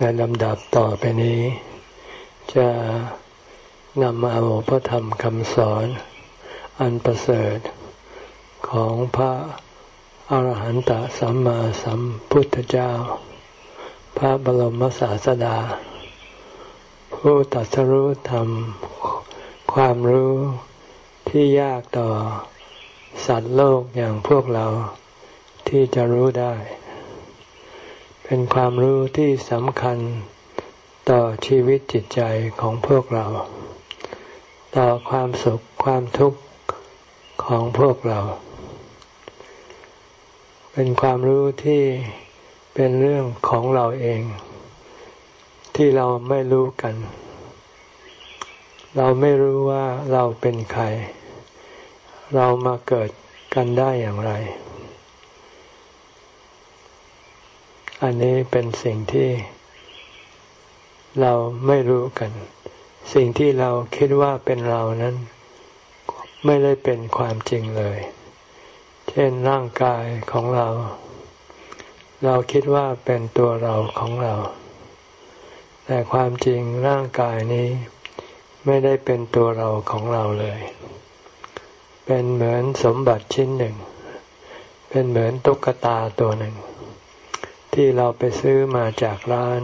ในลำดับต่อไปนี้ จะนำเอาพระธรรมคำสอน อันประเสริฐของพระอาหารหันตสัมมาสัมพุทธเจ้า พระบรมศาสดา ผู้ตัดสรู้ธรรม ความรู้ที่ยากต่อสัตว์โลกอย่างพวกเราที่จะรู้ได้ เป็นความรู้ที่สำคัญต่อชีวิตจิตใจของพวกเรา ต่อความสุขความทุกข์ของพวกเรา เป็นความรู้ที่เป็นเรื่องของเราเอง ที่เราไม่รู้กัน เราไม่รู้ว่าเราเป็นใคร เรามาเกิดกันได้อย่างไร อันนี้เป็นสิ่งที่เราไม่รู้กัน สิ่งที่เราคิดว่าเป็นเรานั้น ไม่ได้เป็นความจริงเลย เช่นร่างกายของเรา เราคิดว่าเป็นตัวเราของเรา แต่ความจริงร่างกายนี้ไม่ได้เป็นตัวเราของเราเลย เป็นเหมือนสมบัติชิ้นหนึ่ง เป็นเหมือนตุ๊กตาตัวหนึ่ง ที่เราไปซื้อมาจากร้าน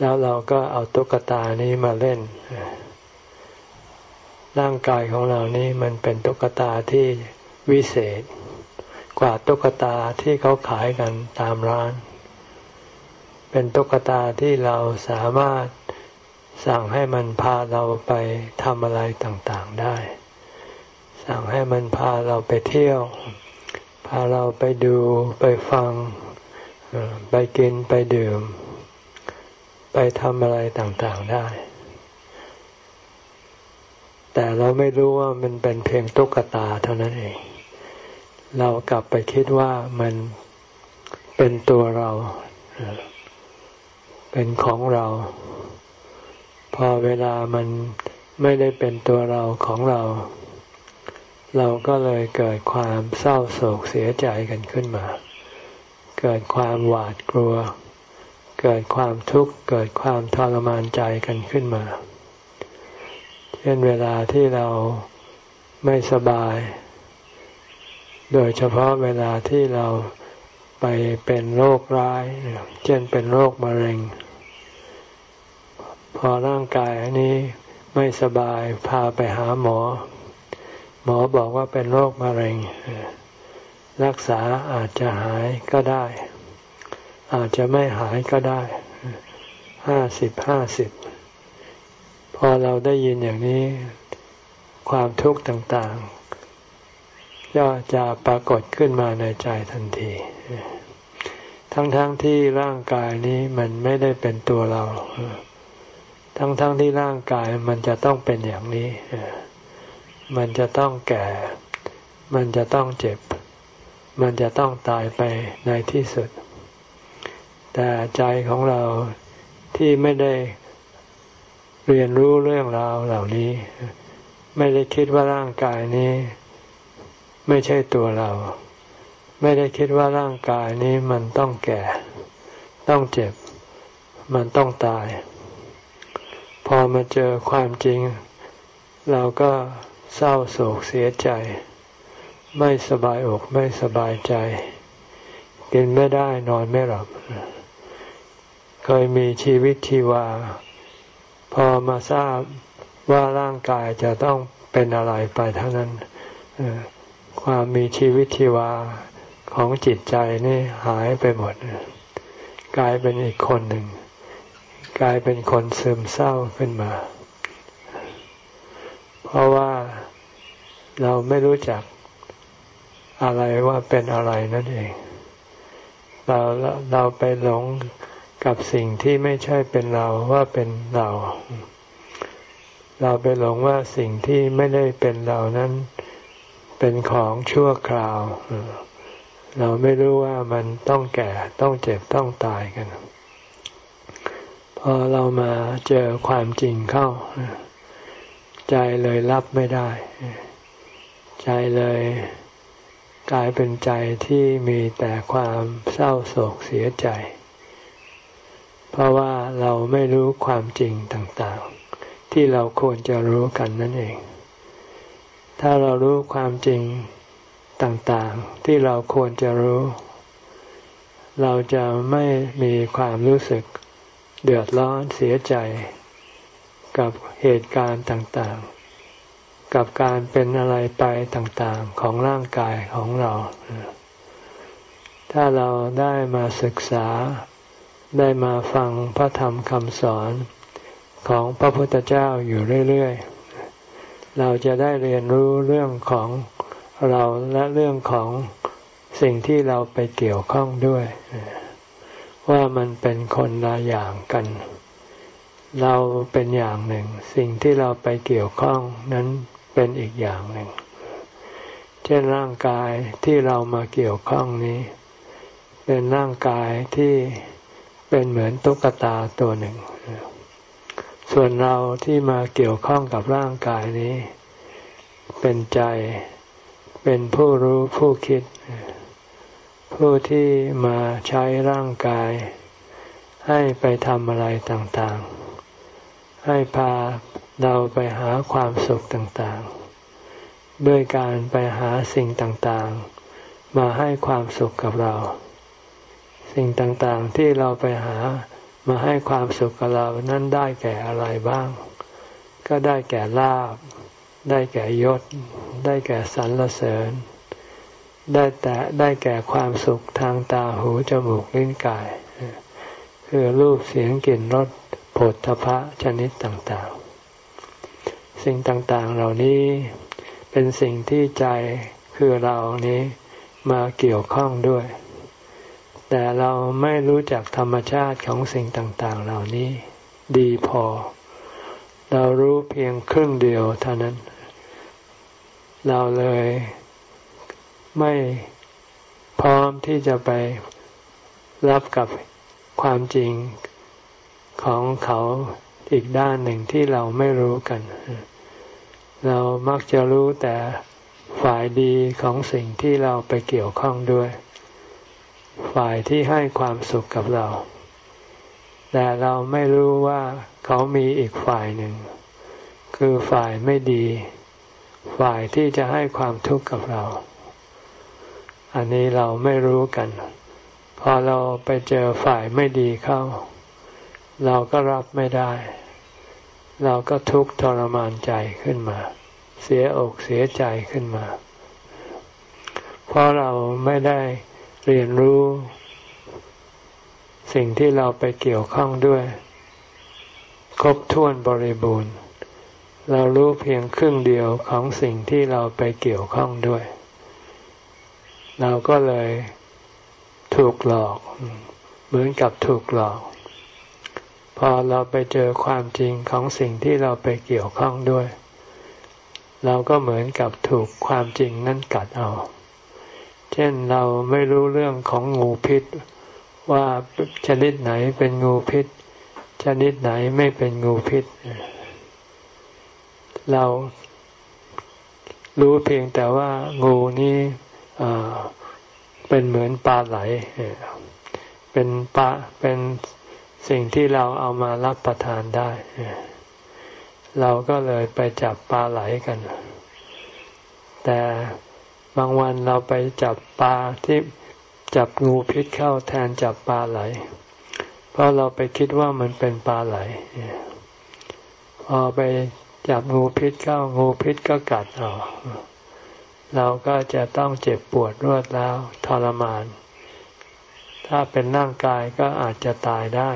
แล้วเราก็เอาตุ๊กตานี้มาเล่น ร่างกายของเรานี้มันเป็นตุ๊กตาที่วิเศษ กว่าตุ๊กตาที่เขาขายกันตามร้าน เป็นตุ๊กตาที่เราสามารถสั่งให้มันพาเราไปทำอะไรต่างๆได้ สั่งให้มันพาเราไปเที่ยว พาเราไปดูไปฟัง ไปกินไปดื่ม ไปทำอะไรต่างๆได้ แต่เราไม่รู้ว่ามันเป็นเพียงตุ๊กตาเท่านั้นเอง เรากลับไปคิดว่ามันเป็นตัวเรา เป็นของเรา พอเวลามันไม่ได้เป็นตัวเราของเรา เราก็เลยเกิดความเศร้าโศกเสียใจกันขึ้นมา เกิดความหวาดกลัว เกิดความทุกข์ เกิดความทรมานใจกันขึ้นมา เช่นเวลาที่เราไม่สบาย โดยเฉพาะเวลาที่เราไปเป็นโรคร้าย เช่นเป็นโรคมะเร็ง พอร่างกายอันนี้ไม่สบายพาไปหาหมอ หมอบอกว่าเป็นโรคมะเร็ง รักษาอาจจะหายก็ได้ อาจจะไม่หายก็ได้ห้าสิบห้าสิบพอเราได้ยินอย่างนี้ ความทุกข์ต่างๆก็จะปรากฏขึ้นมาในใจทันที ทั้งๆทที่ร่างกายนี้มันไม่ได้เป็นตัวเรา ทั้งๆทที่ร่างกายมันจะต้องเป็นอย่างนี้ มันจะต้องแก่ มันจะต้องเจ็บ มันจะต้องตายไปในที่สุด แต่ใจของเราที่ไม่ได้เรียนรู้เรื่องราวเหล่านี้ ไม่ได้คิดว่าร่างกายนี้ ไม่ใช่ตัวเรา ไม่ได้คิดว่าร่างกายนี้มันต้องแก่ ต้องเจ็บ มันต้องตาย พอมาเจอความจริง เราก็เศร้าโศกเสียใจ ไม่สบายอกไม่สบายใจ กินไม่ได้นอนไม่หลับ เคยมีชีวิตชีวา พอมาทราบว่าร่างกายจะต้องเป็นอะไรไปเท่านั้นความมีชีวิตชีวาของจิตใจนี่หายไปหมด กลายเป็นอีกคนหนึ่ง กลายเป็นคนซึมเศร้าขึ้นมา เพราะว่าเราไม่รู้จัก อะไรว่าเป็นอะไรนั่นเอง เราเราไปหลงกับสิ่งที่ไม่ใช่เป็นเราว่าเป็นเรา เราไปหลงว่าสิ่งที่ไม่ได้เป็นเรานั้นเป็นของชั่วคราว เราไม่รู้ว่ามันต้องแก่ต้องเจ็บต้องตายกัน พอเรามาเจอความจริงเข้า ใจเลยรับไม่ได้ ใจเลย กลายเป็นใจที่มีแต่ความเศร้าโศกเสียใจ เพราะว่าเราไม่รู้ความจริงต่างๆ ที่เราควรจะรู้กันนั่นเอง ถ้าเรารู้ความจริงต่างๆ ที่เราควรจะรู้ เราจะไม่มีความรู้สึกเดือดร้อนเสียใจ กับเหตุการณ์ต่างๆ กับการเป็นอะไรไปต่างๆของร่างกายของเรา ถ้าเราได้มาศึกษาได้มาฟังพระธรรมคำสอนของพระพุทธเจ้าอยู่เรื่อยๆ เราจะได้เรียนรู้เรื่องของเราและเรื่องของสิ่งที่เราไปเกี่ยวข้องด้วย ว่ามันเป็นคนละอย่างกัน เราเป็นอย่างหนึ่ง สิ่งที่เราไปเกี่ยวข้องนั้น เป็นอีกอย่างหนึ่ง เช่นร่างกายที่เรามาเกี่ยวข้องนี้ เป็นร่างกายที่เป็นเหมือนตุ๊กตาตัวหนึ่ง ส่วนเราที่มาเกี่ยวข้องกับร่างกายนี้ เป็นใจเป็นผู้รู้ผู้คิด ผู้ที่มาใช้ร่างกาย ให้ไปทำอะไรต่างๆ ให้พา เราไปหาความสุขต่างๆ ด้วยการไปหาสิ่งต่างๆ มาให้ความสุขกับเรา สิ่งต่างๆที่เราไปหามาให้ความสุขกับเรานั้นได้แก่อะไรบ้าง ก็ได้แก่ลาบ ได้แก่ยศ ได้แก่สรรเสริญ ได้แต่ได้แก่ความสุขทางตาหูจมูกลิ้นกาย คือรูปเสียงกลิ่นรสผลทพะชนิดต่างๆ สิ่งต่างๆเหล่านี้เป็นสิ่งที่ใจคือเรานี้มาเกี่ยวข้องด้วย แต่เราไม่รู้จักธรรมชาติของสิ่งต่างๆ เหล่านี้ ดีพอ เรารู้เพียงครึ่งเดียวเท่านั้น เราเลยไม่พร้อมที่จะไปรับกับความจริงของเขาอีกด้านหนึ่งที่เราไม่รู้กันเเรามักจะรู้แต่ฝ่ายดีของสิ่งที่เราไปเกี่ยวข้องด้วย ฝ่ายที่ให้ความสุขกับเรา แต่เราไม่รู้ว่าเขามีอีกฝ่ายหนึ่ง คือฝ่ายไม่ดี ฝ่ายที่จะให้ความทุกข์กับเรา อันนี้เราไม่รู้กัน พอเราไปเจอฝ่ายไม่ดีเข้า เราก็รับไม่ได้ เราก็ทุกข์ทรมานใจขึ้นมา เสียอกเสียใจขึ้นมา เพราะเราไม่ได้เรียนรู้ สิ่งที่เราไปเกี่ยวข้องด้วย ครบถ้วนบริบูรณ์ เรารู้เพียงครึ่งเดียวของสิ่งที่เราไปเกี่ยวข้องด้วย เราก็เลยถูกหลอก เหมือนกับถูกหลอก พอเราไปเจอความจริงของสิ่งที่เราไปเกี่ยวข้องด้วย เราก็เหมือนกับถูกความจริงนั้นกัดเอา เช่นเราไม่รู้เรื่องของงูพิษ ว่าชนิดไหนเป็นงูพิษ ชนิดไหนไม่เป็นงูพิษ เรารู้เพียงแต่ว่างูนี้เป็นเหมือนปลาไหล เป็นปลาเป็น สิ่งที่เราเอามารับประทานได้ เราก็เลยไปจับปลาไหลกัน แต่บางวันเราไปจับปลาที่จับงูพิษเข้าแทนจับปลาไหล เพราะเราไปคิดว่ามันเป็นปลาไหลพอไปจับงูพิษเข้างูพิษก็กัดเราเราก็จะต้องเจ็บปวดรวดแล้วทรมาน ถ้าเป็นร่างกายก็อาจจะตายได้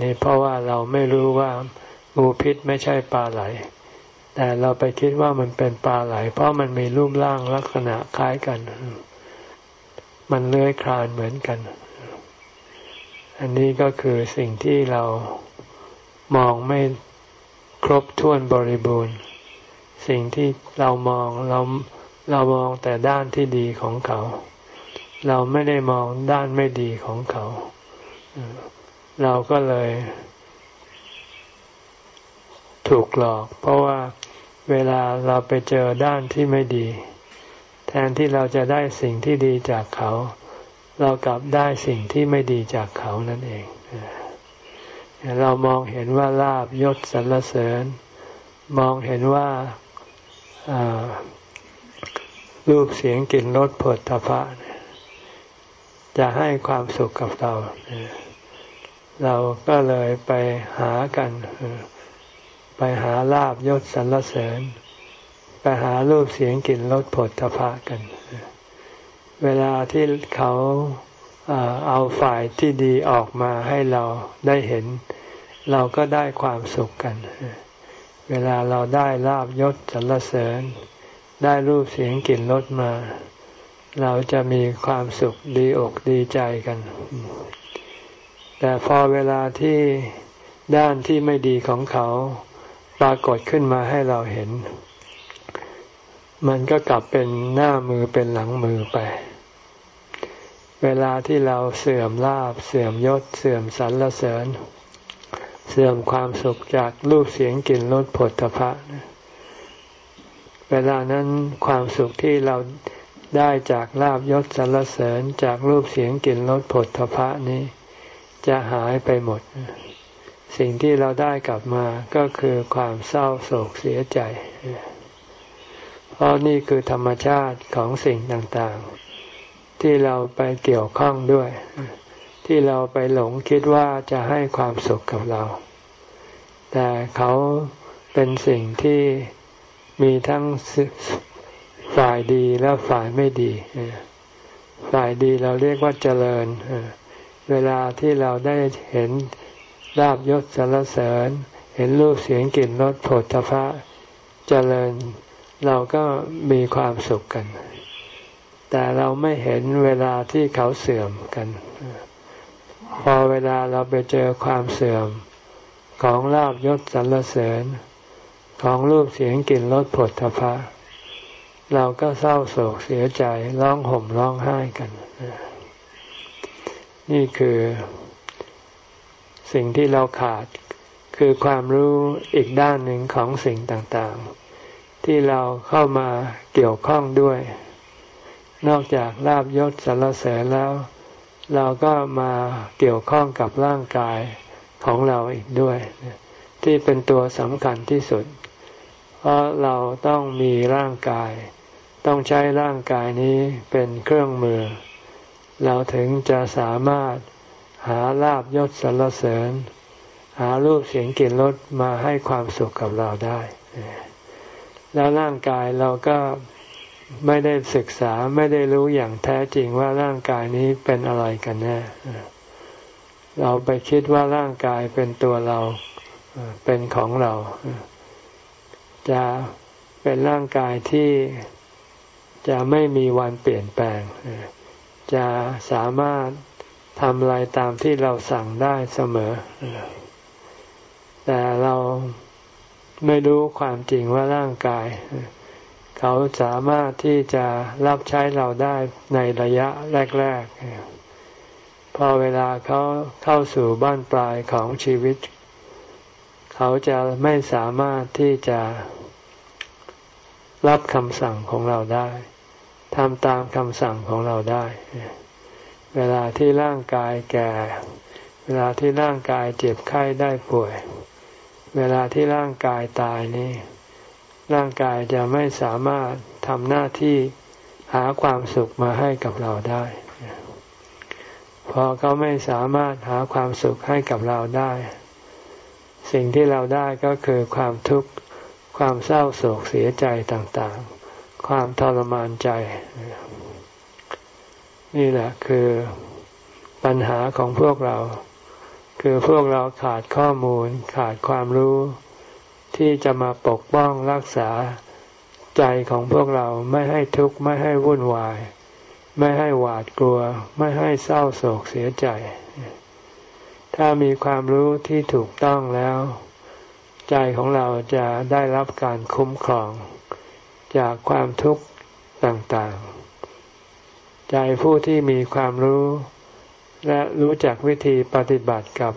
นี่เพราะว่าเราไม่รู้ว่างูพิษไม่ใช่ปลาไหล แต่เราไปคิดว่ามันเป็นปลาไหล เพราะมันมีรูปร่างลักษณะคล้ายกัน มันเลื้อยคลานเหมือนกัน อันนี้ก็คือสิ่งที่เรามองไม่ครบถ้วนบริบูรณ์ สิ่งที่เรามองเราเรามองแต่ด้านที่ดีของเขา เราไม่ได้มองด้านไม่ดีของเขา เราก็เลย ถูกหลอก เพราะว่าเวลาเราไปเจอด้านที่ไม่ดี แทนที่เราจะได้สิ่งที่ดีจากเขา เรากลับได้สิ่งที่ไม่ดีจากเขานั่นเองเรามองเห็นว่าลาบยศสรรเสริญ มองเห็นว่ารูปเสียงกลิ่นรสผลทพะ จะให้ความสุขกับเรา เราก็เลยไปหากัน ไปหาลาบยศสรรเสริญ ไปหารูปเสียงกลิ่นรสผลทพะกัน เวลาที่เขาเอาฝ่ายที่ดีออกมาให้เราได้เห็น เราก็ได้ความสุขกัน เวลาเราได้ลาบยศสรรเสริญ ได้รูปเสียงกลิ่นรสมา เราจะมีความสุขดีอกดีใจกัน แต่พอเวลาที่ด้านที่ไม่ดีของเขาปรากฏขึ้นมาให้เราเห็น มันก็กลับเป็นหน้ามือเป็นหลังมือไป เวลาที่เราเสื่อมลาบ เสื่อมยศ เสื่อมสรรเสริญ เสื่อมความสุขจากรูปเสียงกลิ่นรสผลพระเวลานั้นความสุขที่เรา ได้จากลาบยศสรรเสริญจากรูปเสียงกลิ่นรสผลพะนี้ จะหายไปหมด สิ่งที่เราได้กลับมาก็คือความเศร้าโศกเสียใจ เพราะนี่คือธรรมชาติของสิ่งต่างๆ ที่เราไปเกี่ยวข้องด้วย ที่เราไปหลงคิดว่าจะให้ความสุขกับเรา แต่เขาเป็นสิ่งที่มีทั้ง ฝ่ายดีและฝ่ายไม่ดี ฝ่ายดีเราเรียกว่าเจริญ เวลาที่เราได้เห็นลาบยศสารเสริญ เห็นรูปเสียงกลิ่นรสผลทพะเจริญ เราก็มีความสุขกัน แต่เราไม่เห็นเวลาที่เขาเสื่อมกัน พอเวลาเราไปเจอความเสื่อมของลาบยศสรรเสริญ ของรูปเสียงกลิ่นรสผลทพะ เราก็เศร้าโศกเสียใจร้องห่มร้องไห้กัน นี่คือสิ่งที่เราขาดคือความรู้อีกด้านหนึ่งของสิ่งต่างๆ ที่เราเข้ามาเกี่ยวข้องด้วย นอกจากลาบยศสารเสริญแล้ว เราก็มาเกี่ยวข้องกับร่างกายของเราอีกด้วย ที่เป็นตัวสำคัญที่สุด เพราะเราต้องมีร่างกาย ต้องใช้ร่างกายนี้เป็นเครื่องมือ เราถึงจะสามารถหาลาบยศสารเสริญ หารูปเสียงกลิ่นรสมาให้ความสุขกับเราได้ แล้วร่างกายเราก็ไม่ได้ศึกษาไม่ได้รู้อย่างแท้จริงว่าร่างกายนี้เป็นอะไรกันแน่เราไปคิดว่าร่างกายเป็นตัวเราเป็นของเรา จะเป็นร่างกายที่ จะไม่มีวันเปลี่ยนแปลง จะสามารถทำอะไรตามที่เราสั่งได้เสมอ แต่เราไม่รู้ความจริงว่าร่างกาย เขาสามารถที่จะรับใช้เราได้ในระยะแรก ๆ พอเวลาเขาเข้าสู่บ้านปลายของชีวิต เขาจะไม่สามารถที่จะรับคำสั่งของเราได้ ทำตามคำสั่งของเราได้ เวลาที่ร่างกายแก่ เวลาที่ร่างกายเจ็บไข้ได้ป่วย เวลาที่ร่างกายตายนี่ร่างกายจะไม่สามารถทำหน้าที่หาความสุขมาให้กับเราได้ พอเขาไม่สามารถหาความสุขให้กับเราได้ สิ่งที่เราได้ก็คือความทุกข์ ความเศร้าโศกเสียใจต่างๆ ความทรมานใจ นี่แหละคือปัญหาของพวกเรา คือพวกเราขาดข้อมูล ขาดความรู้ ที่จะมาปกป้องรักษาใจของพวกเราไม่ให้ทุกข์ไม่ให้วุ่นวาย ไม่ให้หวาดกลัว ไม่ให้เศร้าโศกเสียใจ ถ้ามีความรู้ที่ถูกต้องแล้ว ใจของเราจะได้รับการคุ้มครอง จากความทุกข์ต่างๆ ใจผู้ที่มีความรู้ และรู้จักวิธีปฏิบัติกับ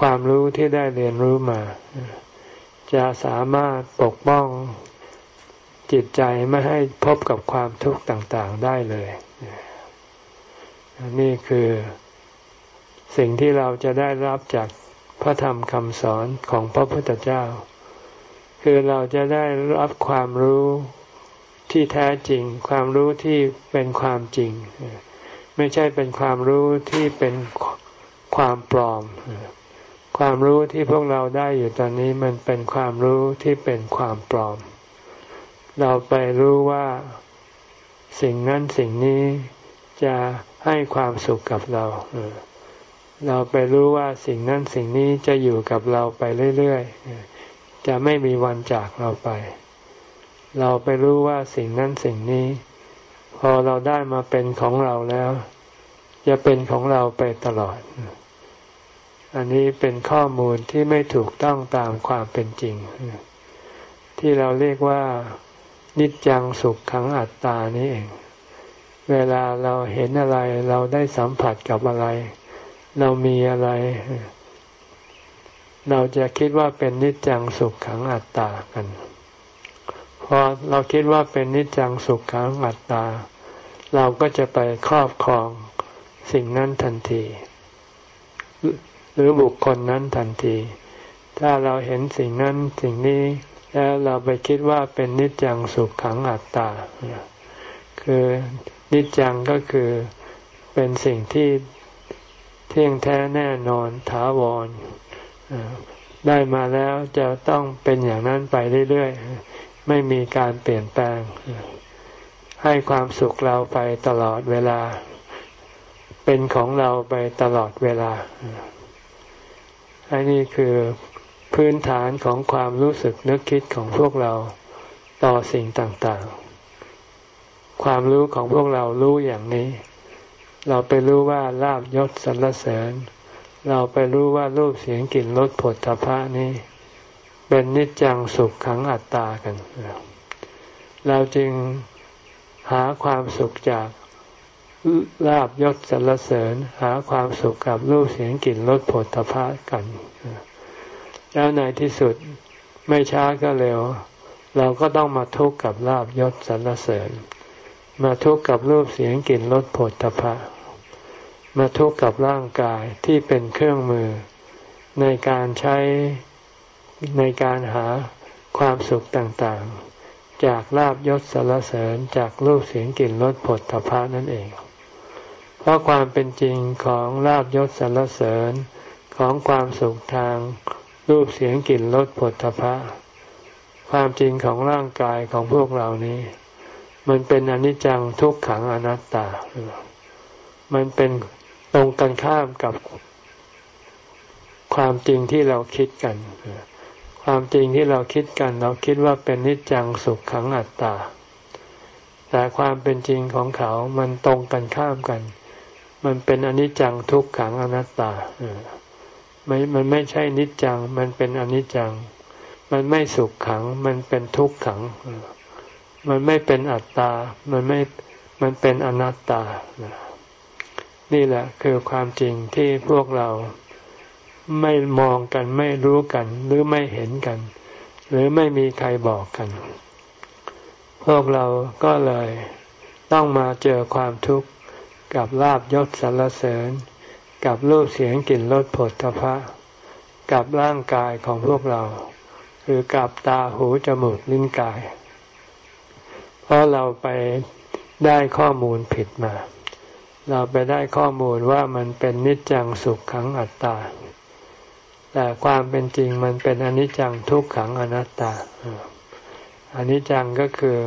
ความรู้ที่ได้เรียนรู้มา จะสามารถปกป้องจิตใจไม่ให้พบกับความทุกข์ต่างๆได้เลย นี่คือสิ่งที่เราจะได้รับจากพระธรรมคำสอนของพระพุทธเจ้า คือเราจะได้รับความรู้ที่แท้จริง ความรู้ที่เป็นความจริง ไม่ใช่เป็นความรู้ที่เป็นความปลอม ความรู้ที่พวกเราได้อยู่ตอนนี้มันเป็นความรู้ที่เป็นความปลอม เราไปรู้ว่าสิ่งนั้นสิ่งนี้จะให้ความสุขกับเราเราไปรู้ว่าสิ่งนั้นสิ่งนี้จะอยู่กับเราไปเรื่อยๆ จะไม่มีวันจากเราไป เราไปรู้ว่าสิ่งนั้นสิ่งนี้ พอเราได้มาเป็นของเราแล้ว จะเป็นของเราไปตลอด อันนี้เป็นข้อมูลที่ไม่ถูกต้องตามความเป็นจริง ที่เราเรียกว่า นิจจังสุขขังอัตตานี่เอง เวลาเราเห็นอะไรเราได้สัมผัสกับอะไร เรามีอะไรเเราจะคิดว่าเป็นนิจจังสุขขังอัตตากัน พอเราคิดว่าเป็นนิจจังสุขขังอัตตา เราก็จะไปครอบครองสิ่งนั้นทันที หรือบุคคลนั้นทันที ถ้าเราเห็นสิ่งนั้นสิ่งนี้แล้วเราไปคิดว่าเป็นนิจจังสุขขังอัตตา คือนิจจังก็คือเป็นสิ่งที่เที่ยงแท้แน่นอนถาวร ได้มาแล้วจะต้องเป็นอย่างนั้นไปเรื่อยๆ ไม่มีการเปลี่ยนแปลง ให้ความสุขเราไปตลอดเวลา เป็นของเราไปตลอดเวลา อันนี้คือพื้นฐานของความรู้สึกนึกคิดของพวกเราต่อสิ่งต่างๆ ความรู้ของพวกเรารู้อย่างนี้ เราไปรู้ว่าลาบยศสรรเสริญ เราไปรู้ว่ารูปเสียงกลิ่นรสผลทพะนี้ เป็นนิจจังสุขขังอัตตากัน เราจึงหาความสุขจากลาบยศสรรเสริญ หาความสุขกับรูปเสียงกลิ่นรสผลทพะกันแล้วในที่สุดไม่ช้าก็เร็ว เราก็ต้องมาทุกข์กับลาบยศสรรเสริญ มาทุกข์กับรูปเสียงกลิ่นรสผลตภะ มาทุกข์กับร่างกายที่เป็นเครื่องมือ ในการใช้ในการหาความสุขต่างๆ จากลาบยศสารเสริญจากรูปเสียงกลิ่นรสผลตภะนั่นเอง เพราะความเป็นจริงของลาบยศสารเสริญของความสุขทางรูปเสียงกลิ่นรสผลตภะความจริงของร่างกายของพวกเรานี้ มันเป็นอนิจจังทุกขังอนัตตา มันเป็น ตรงกันข้ามกับความจริงที่เราคิดกัน ความจริงที่เราคิดกัน เราคิดว่าเป็นนิจจังสุขขังอัตตา แต่ความเป็นจริงของเขา มันตรงกันข้ามกัน มันเป็นอนิจจังทุกขังอนัตตาไม่มันไม่ใช่นิจจัง มันเป็นอนิจจัง มันไม่สุขขัง มันเป็นทุกขัง มันไม่เป็นอัตตา มันไม่ มันเป็นอนัตตา นี่แหละคือความจริงที่พวกเราไม่มองกันไม่รู้กัน หรือไม่เห็นกัน หรือไม่มีใครบอกกัน พวกเราก็เลยต้องมาเจอความทุกข์กับลาบยศสรรเสริญ กับรูปเสียงกลิ่นรสผลทพะกับร่างกายของพวกเรา คือกับตาหูจมูกลิ้นกาย เพราะเราไปได้ข้อมูลผิดมา เราไปได้ข้อมูลว่ามันเป็นนิจจังสุขขังอัตตา แต่ความเป็นจริงมันเป็นอนิจจังทุกขังอนัตตาอนิจจังก็คือ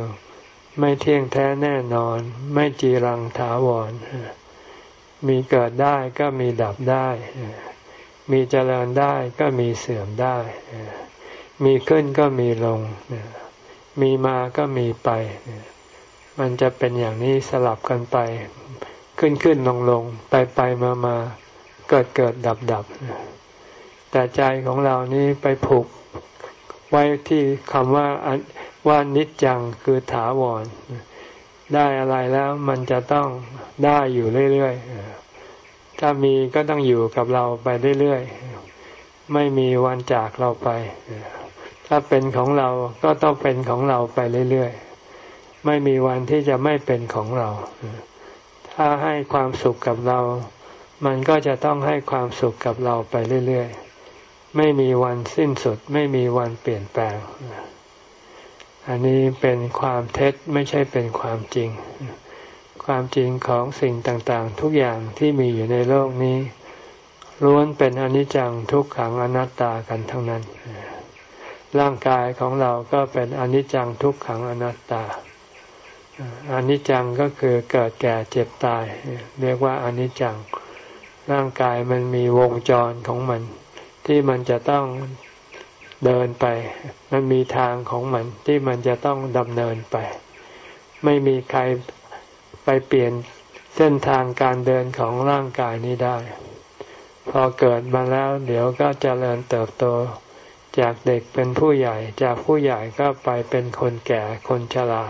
ไม่เที่ยงแท้แน่นอน ไม่จีรังถาวร มีเกิดได้ก็มีดับได้ มีเจริญได้ก็มีเสื่อมได้ มีขึ้นก็มีลง มีมาก็มีไป มันจะเป็นอย่างนี้สลับกันไป ขึ้นขึ้นลงลงไปไปมามาเกิดเกิดดับดับแต่ใจของเรานี้ไปผูกไว้ที่คำว่าว่านิจจังคือถาวร ได้อะไรแล้วมันจะต้องได้อยู่เรื่อยๆถ้ามีก็ต้องอยู่กับเราไปเรื่อยๆไม่มีวันจากเราไปถ้าเป็นของเราก็ต้องเป็นของเราไปเรื่อยๆไม่มีวันที่จะไม่เป็นของเรา ถ้าให้ความสุขกับเรา มันก็จะต้องให้ความสุขกับเราไปเรื่อยๆ ไม่มีวันสิ้นสุด ไม่มีวันเปลี่ยนแปลง อันนี้เป็นความเท็จไม่ใช่เป็นความจริง ความจริงของสิ่งต่างๆ ทุกอย่างที่มีอยู่ในโลกนี้ล้วนเป็นอนิจจังทุกขังอนัตตากันทั้งนั้น ร่างกายของเราก็เป็นอนิจจังทุกขังอนัตตา อนิจจังก็คือเกิดแก่เจ็บตาย เรียกว่าอนิจจัง ร่างกายมันมีวงจรของมัน ที่มันจะต้องเดินไป มันมีทางของมันที่มันจะต้องดำเนินไป ไม่มีใครไปเปลี่ยนเส้นทางการเดินของร่างกายนี้ได้ พอเกิดมาแล้ว เดี๋ยวก็จเจริญเติบโต จากเด็กเป็นผู้ใหญ่ จากผู้ใหญ่ก็ไปเป็นคนแก่คนชรา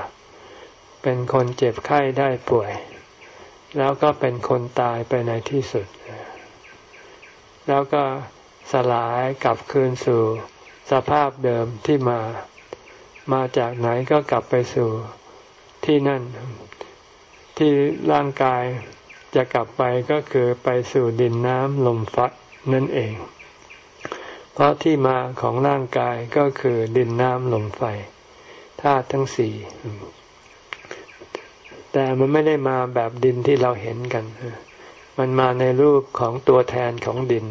เป็นคนเจ็บไข้ได้ป่วย แล้วก็เป็นคนตายไปในที่สุด แล้วก็สลายกลับคืนสู่สภาพเดิมที่มา มาจากไหนก็กลับไปสู่ที่นั่น ที่ร่างกายจะกลับไปก็คือไปสู่ดินน้ำลมฟัดนั่นเอง เพราะที่มาของร่างกายก็คือดินน้ำลมไฟธาตุทั้งสี่ แต่มันไม่ได้มาแบบดินที่เราเห็นกัน มันมาในรูปของตัวแทนของดิน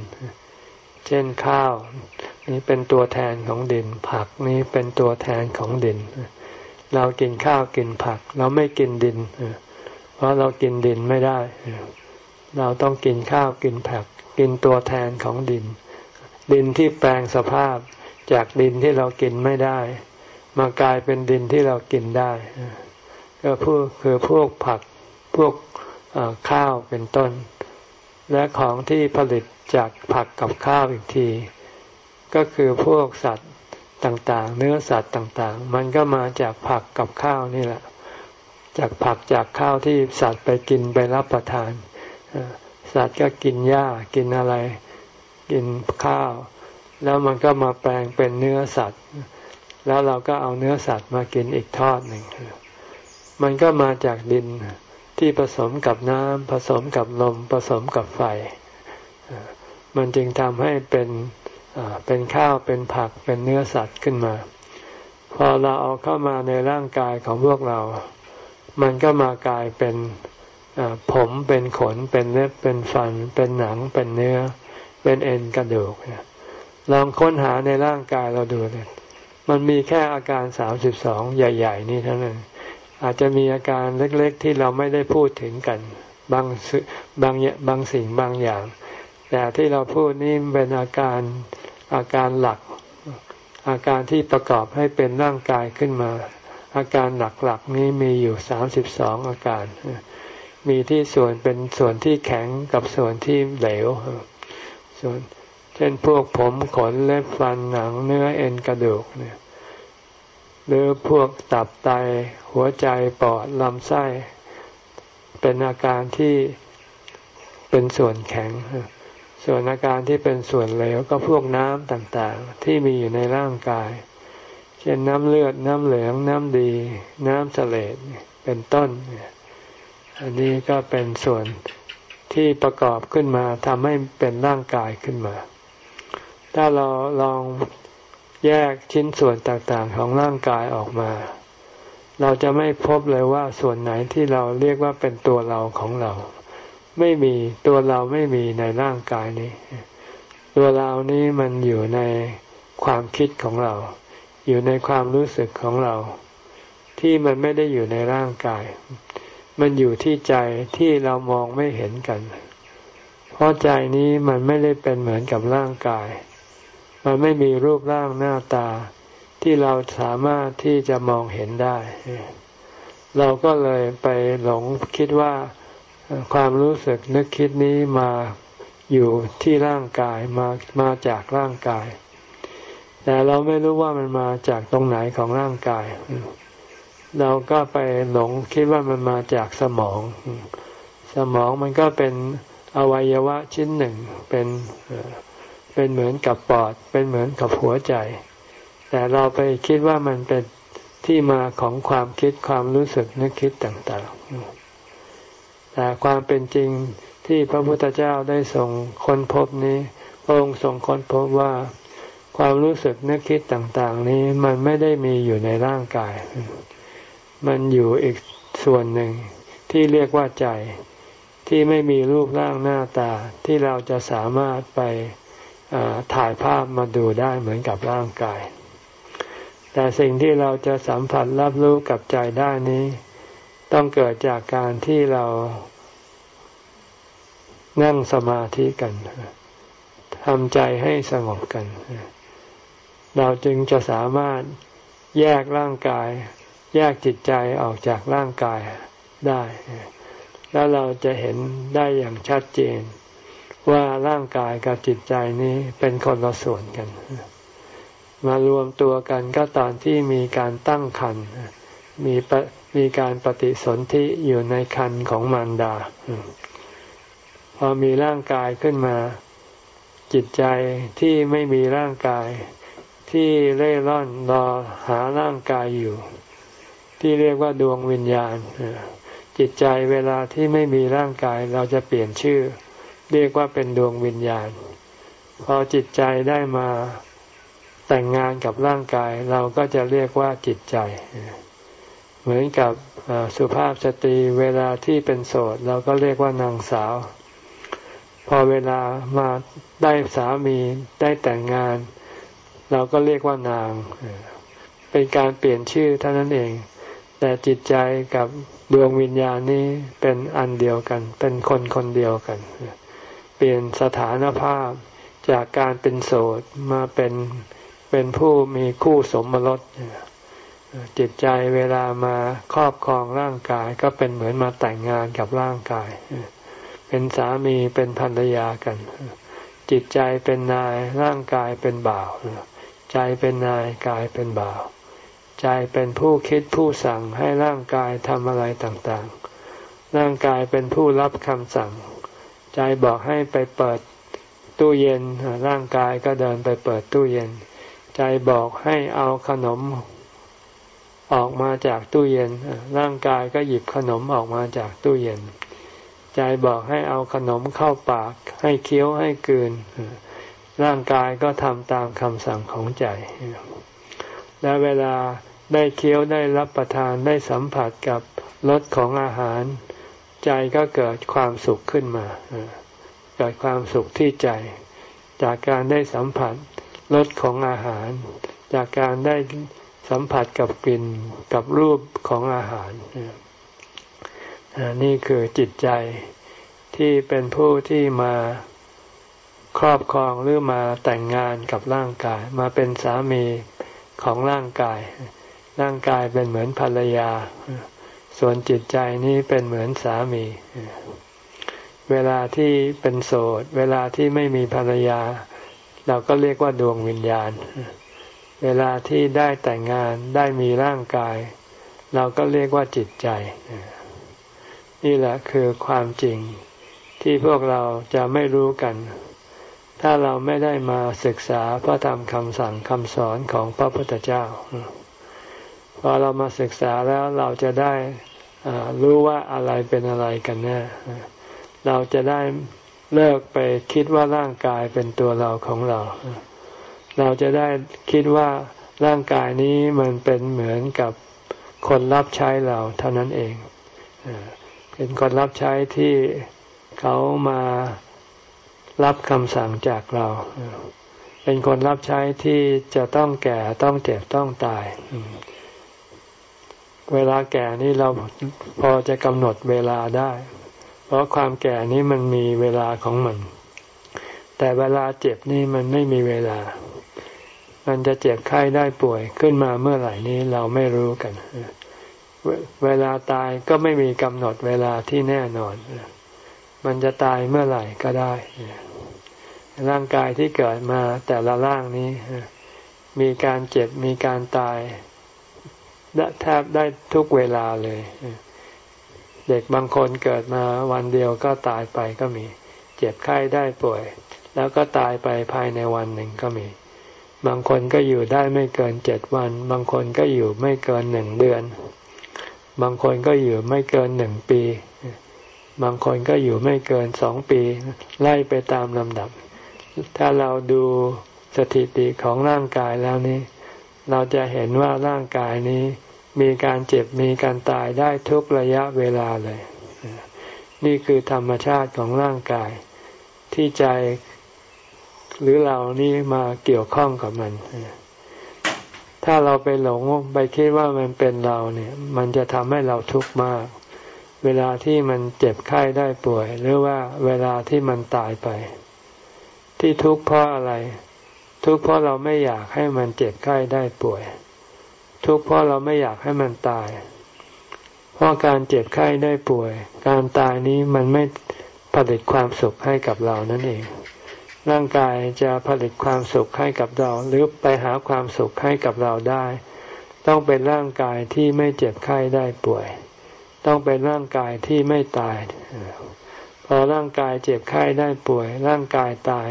เช่นข้าว นี่เป็นตัวแทนของดิน ผักนี้เป็นตัวแทนของดิน เรากินข้าวกินผัก เราไม่กินดิน เพราะเรากินดินไม่ได้ เราต้องกินข้าวกินผัก กินตัวแทนของดิน ดินที่แปลงสภาพจากดินที่เรากินไม่ได้ มากลายเป็นดินที่เรากินได้ ก็พวกคือพวกผักพวกข้าวเป็นต้น และของที่ผลิตจากผักกับข้าวอีกที ก็คือพวกสัตว์ต่างๆ เนื้อสัตว์ต่างๆ มันก็มาจากผักกับข้าวนี่แหละ จากผักจากข้าวที่สัตว์ไปกินไปรับประทาน สัตว์ก็กินหญ้ากินอะไร กินข้าว แล้วมันก็มาแปลงเป็นเนื้อสัตว์ แล้วเราก็เอาเนื้อสัตว์มากินอีกทอดหนึ่ง มันก็มาจากดินที่ผสมกับน้ำผสมกับลมผสมกับไฟ มันจึงทำให้เป็นเป็นข้าวเป็นผักเป็นเนื้อสัตว์ขึ้นมา พอเราเอาเข้ามาในร่างกายของพวกเรา มันก็มากลายเป็นผมเป็นขนเป็นเล็บเป็นฟัน เป็นหนังเป็นเนื้อ เป็นเอ็นกระดูกลองค้นหาในร่างกายเราดูเลยมันมีแค่อาการสามสิบสองใหญ่ ๆ นี่เท่านั้น อาจจะมีอาการเล็กๆ ที่เราไม่ได้พูดถึงกัน บางบางบางสิ่งบางอย่าง แต่ที่เราพูดนี่เป็นอาการอาการหลัก อาการที่ประกอบให้เป็นร่างกายขึ้นมา อาการหลักๆนี้มีอยู่สามสิบสองอาการ มีที่ส่วนเป็นส่วนที่แข็งกับส่วนที่เหลว ส่วนเช่นพวกผมขนเล็บฟันหนังเนื้อเอ็นกระดูกเนี่ย หรือพวกตับไตหัวใจปอดลำไส้ เป็นอาการที่เป็นส่วนแข็ง ส่วนอาการที่เป็นส่วนเหลวก็พวกน้ำต่างๆ ที่มีอยู่ในร่างกาย เช่นน้ำเลือดน้ำเหลืองน้ำดี น้ำเสลดเป็นต้น อันนี้ก็เป็นส่วนที่ประกอบขึ้นมาทำให้เป็นร่างกายขึ้นมา ถ้าเราลอง แยกชิ้นส่วนต่างๆของร่างกายออกมา เราจะไม่พบเลยว่าส่วนไหนที่เราเรียกว่าเป็นตัวเราของเรา ไม่มีตัวเราไม่มีในร่างกายนี้ ตัวเรานี้มันอยู่ในความคิดของเรา อยู่ในความรู้สึกของเรา ที่มันไม่ได้อยู่ในร่างกาย มันอยู่ที่ใจที่เรามองไม่เห็นกัน เพราะใจนี้มันไม่ได้เป็นเหมือนกับร่างกาย มันไม่มีรูปร่างหน้าตาที่เราสามารถที่จะมองเห็นได้ เราก็เลยไปหลงคิดว่าความรู้สึกนึกคิดนี้มาอยู่ที่ร่างกายมามาจากร่างกาย แต่เราไม่รู้ว่ามันมาจากตรงไหนของร่างกาย เราก็ไปหลงคิดว่ามันมาจากสมอง สมองมันก็เป็นอวัยวะชิ้นหนึ่งเป็น เป็นเหมือนกับปอด เป็นเหมือนกับหัวใจ แต่เราไปคิดว่ามันเป็นที่มาของความคิดความรู้สึกนึกคิดต่างๆ แต่ความเป็นจริงที่พระพุทธเจ้าได้ส่งค้นพบนี้พระองค์ทรงค้นพบว่าความรู้สึกนึกคิดต่างๆ นี้มันไม่ได้มีอยู่ในร่างกาย มันอยู่อีกส่วนหนึ่งที่เรียกว่าใจที่ไม่มีรูปร่างหน้าตาที่เราจะสามารถไป ถ่ายภาพมาดูได้เหมือนกับร่างกาย แต่สิ่งที่เราจะสัมผัสรับรู้กับใจได้นี้ ต้องเกิดจากการที่เรานั่งสมาธิกันทำใจให้สงบกัน เราจึงจะสามารถแยกร่างกาย แยกจิตใจออกจากร่างกายได้ แล้วเราจะเห็นได้อย่างชัดเจน ว่าร่างกายกับจิตใจนี้เป็นคนละส่วนกัน มารวมตัวกันก็ตอนที่มีการตั้งคันมีมีการปฏิสนธิอยู่ในคันของมารดา พอมีร่างกายขึ้นมา จิตใจที่ไม่มีร่างกาย ที่เล่ร่อนรอหาร่างกายอยู่ ที่เรียกว่าดวงวิญญาณจิตใจเวลาที่ไม่มีร่างกายเราจะเปลี่ยนชื่อ เรียกว่าเป็นดวงวิญญาณ พอจิตใจได้มาแต่งงานกับร่างกาย เราก็จะเรียกว่าจิตใจ เหมือนกับสุภาพสตรีเวลาที่เป็นโสดเราก็เรียกว่านางสาว พอเวลามาได้สามีได้แต่งงาน เราก็เรียกว่านาง เป็นการเปลี่ยนชื่อเท่านั้นเอง แต่จิตใจกับดวงวิญญาณนี้เป็นอันเดียวกัน เป็นคนคนเดียวกัน เปลี่ยนสถานภาพจากการเป็นโสดมาเป็นเป็นผู้มีคู่สมรสจิตใจเวลามาครอบครองร่างกายก็เป็นเหมือนมาแต่งงานกับร่างกาย เป็นสามีเป็นภรรยากัน จิตใจเป็นนายร่างกายเป็นบ่าว ใจเป็นนายกายเป็นบ่าว ใจเป็นผู้คิดผู้สั่งให้ร่างกายทำอะไรต่างๆ ร่างกายเป็นผู้รับคำสั่ง ใจบอกให้ไปเปิดตู้เย็นร่างกายก็เดินไปเปิดตู้เย็น ใจบอกให้เอาขนมออกมาจากตู้เย็น ร่างกายก็หยิบขนมออกมาจากตู้เย็น ใจบอกให้เอาขนมเข้าปาก ให้เคี้ยวให้กืน ร่างกายก็ทำตามคำสั่งของใจ และเวลาได้เคี้ยวได้รับประทานได้สัมผัสกับรสของอาหาร ใจก็เกิดความสุขขึ้นมา เกิดความสุขที่ใจ จากการได้สัมผัสรสของอาหาร จากการได้สัมผัสกับกลิ่นกับรูปของอาหาร นี่คือจิตใจที่เป็นผู้ที่มาครอบครองหรือมาแต่งงานกับร่างกาย มาเป็นสามีของร่างกาย ร่างกายเป็นเหมือนภรรยา ส่วนจิตใจนี้เป็นเหมือนสามี เวลาที่เป็นโสด เวลาที่ไม่มีภรรยา เราก็เรียกว่าดวงวิญญาณ เวลาที่ได้แต่งงานได้มีร่างกาย เราก็เรียกว่าจิตใจ นี่แหละคือความจริงที่พวกเราจะไม่รู้กัน ถ้าเราไม่ได้มาศึกษาพระธรรมคำสั่งคำสอนของพระพุทธเจ้าพอเรามาศึกษาแล้วเราจะได้ รู้ว่าอะไรเป็นอะไรกันแน่เราจะได้เลิกไปคิดว่าร่างกายเป็นตัวเราของเรา เราจะได้คิดว่าร่างกายนี้มันเป็นเหมือนกับคนรับใช้เราเท่านั้นเองเป็นคนรับใช้ที่เขามารับคำสั่งจากเรา เป็นคนรับใช้ที่จะต้องแก่ต้องเจ็บต้องตาย เวลาแก่นี้เราพอจะกำหนดเวลาได้ เพราะความแก่นี้มันมีเวลาของมัน แต่เวลาเจ็บนี่มันไม่มีเวลา มันจะเจ็บไข้ได้ป่วยขึ้นมาเมื่อไหร่นี้เราไม่รู้กัน เวลาตายก็ไม่มีกำหนดเวลาที่แน่นอน มันจะตายเมื่อไหร่ก็ได้ ร่างกายที่เกิดมาแต่ละร่างนี้ มีการเจ็บมีการตาย แทบได้ทุกเวลาเลย เด็กบางคนเกิดมาวันเดียวก็ตายไปก็มี เจ็บไข้ได้ป่วย แล้วก็ตายไปภายในวันหนึ่งก็มี บางคนก็อยู่ได้ไม่เกินเจ็ดวัน บางคนก็อยู่ไม่เกินหนึ่งเดือน บางคนก็อยู่ไม่เกินหนึ่งปี บางคนก็อยู่ไม่เกินสองปี ไล่ไปตามลำดับ ถ้าเราดูสถิติของร่างกายแล้วนี้ เราจะเห็นว่าร่างกายนี้มีการเจ็บมีการตายได้ทุกระยะเวลาเลย นี่คือธรรมชาติของร่างกาย ที่ใจหรือเรานี่มาเกี่ยวข้องกับมัน ถ้าเราไปหลงไปคิดว่ามันเป็นเราเนี่ย มันจะทำให้เราทุกข์มาก เวลาที่มันเจ็บไข้ได้ป่วย หรือว่าเวลาที่มันตายไป ที่ทุกข์เพราะอะไร ทุกข์เพราะเราไม่อยากให้มันเจ็บไข้ได้ป่วย ทุกข์เพราะเราไม่อยากให้มันตาย เพราะการเจ็บไข้ได้ป่วย การตายนี้มันไม่ผลิตความสุขให้กับเรานั่นเอง ร่างกายจะผลิตความสุขให้กับเรา หรือไปหาความสุขให้กับเราได้ ต้องเป็นร่างกายที่ไม่เจ็บไข้ได้ป่วย ต้องเป็นร่างกายที่ไม่ตาย พอร่างกายเจ็บไข้ได้ป่วย ร่างกายตาย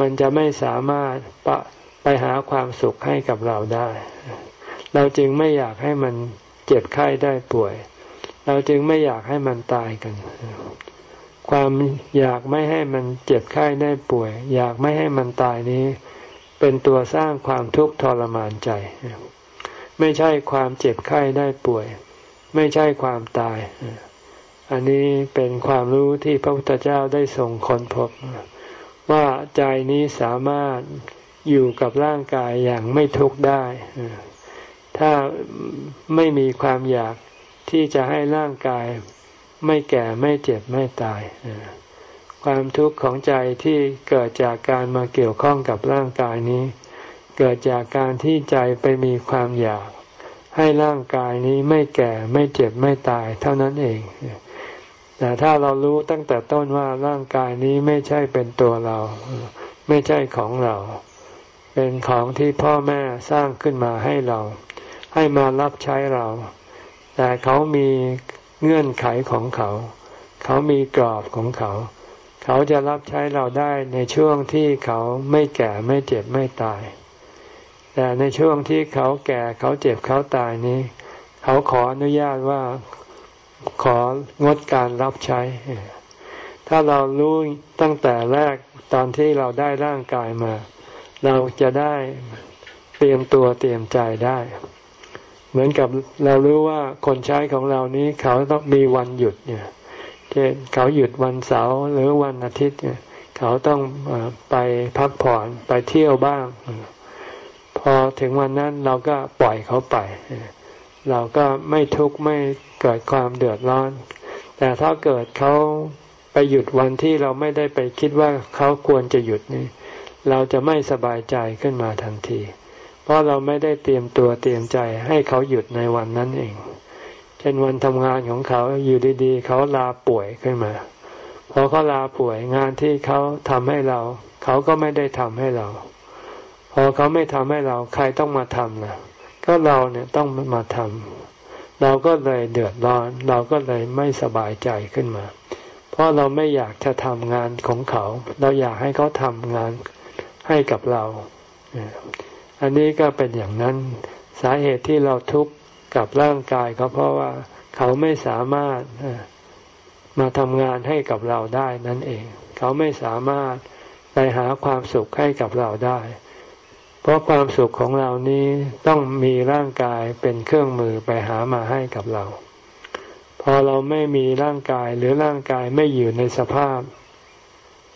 มันจะไม่สามารถปะไปหาความสุขให้กับเราได้ เราจึงไม่อยากให้มันเจ็บไข้ได้ป่วย เราจึงไม่อยากให้มันตายกัน ความอยากไม่ให้มันเจ็บไข้ได้ป่วย อยากไม่ให้มันตายนี้ เป็นตัวสร้างความทุกข์ทรมานใจ ไม่ใช่ความเจ็บไข้ได้ป่วย ไม่ใช่ความตาย อันนี้เป็นความรู้ที่พระพุทธเจ้าได้ส่งคนพบ ว่าใจนี้สามารถอยู่กับร่างกายอย่างไม่ทุกข์ได้ ถ้าไม่มีความอยากที่จะให้ร่างกายไม่แก่ไม่เจ็บไม่ตาย ความทุกข์ของใจที่เกิดจากการมาเกี่ยวข้องกับร่างกายนี้ เกิดจากการที่ใจไปมีความอยาก ให้ร่างกายนี้ไม่แก่ไม่เจ็บไม่ตายเท่านั้นเอง แต่ถ้าเรารู้ตั้งแต่ต้นว่าร่างกายนี้ไม่ใช่เป็นตัวเรา ไม่ใช่ของเรา เป็นของที่พ่อแม่สร้างขึ้นมาให้เรา ให้มารับใช้เรา แต่เขามีเงื่อนไขของเขา เขามีกรอบของเขา เขาจะรับใช้เราได้ในช่วงที่เขาไม่แก่ไม่เจ็บไม่ตาย แต่ในช่วงที่เขาแก่เขาเจ็บเขาตายนี้ เขาขออนุญาตว่า ของดการรับใช้ ถ้าเรารู้ตั้งแต่แรกตอนที่เราได้ร่างกายมา เราจะได้เตรียมตัวเตรียมใจได้ เหมือนกับเรารู้ว่าคนใช้ของเรานี้เขาต้องมีวันหยุดเนี่ยเช่นเขาหยุดวันเสาร์หรือวันอาทิตย์เนี่ยเขาต้องไปพักผ่อนไปเที่ยวบ้าง พอถึงวันนั้นเราก็ปล่อยเขาไป เราก็ไม่ทุกข์ไม่เกิดความเดือดร้อน แต่ถ้าเกิดเขาไปหยุดวันที่เราไม่ได้ไปคิดว่าเขาควรจะหยุดนี่เราจะไม่สบายใจขึ้นมาทันที เพราะเราไม่ได้เตรียมตัวเตรียมใจให้เขาหยุดในวันนั้นเอง เช่นวันทำงานของเขาอยู่ดีๆ เขาลาป่วยขึ้นมา พอเขาลาป่วยงานที่เขาทำให้เรา เขาก็ไม่ได้ทำให้เรา พอเขาไม่ทำให้เราใครต้องมาทำนะ ก็เราเนี่ยต้องมาทำเราก็เลยเดือดร้อน เราก็เลยไม่สบายใจขึ้นมา เพราะเราไม่อยากจะทำงานของเขา เราอยากให้เขาทำงานให้กับเรา อันนี้ก็เป็นอย่างนั้นสาเหตุที่เราทุกข์กับร่างกายก็เพราะว่าเขาไม่สามารถมาทำงานให้กับเราได้นั่นเอง เขาไม่สามารถไปหาความสุขให้กับเราได้ ราะความสุขของเรานี้ต้องมีร่างกายเป็นเครื่องมือไปหามาให้กับเรา พอเราไม่มีร่างกายหรือร่างกายไม่อยู่ในสภาพ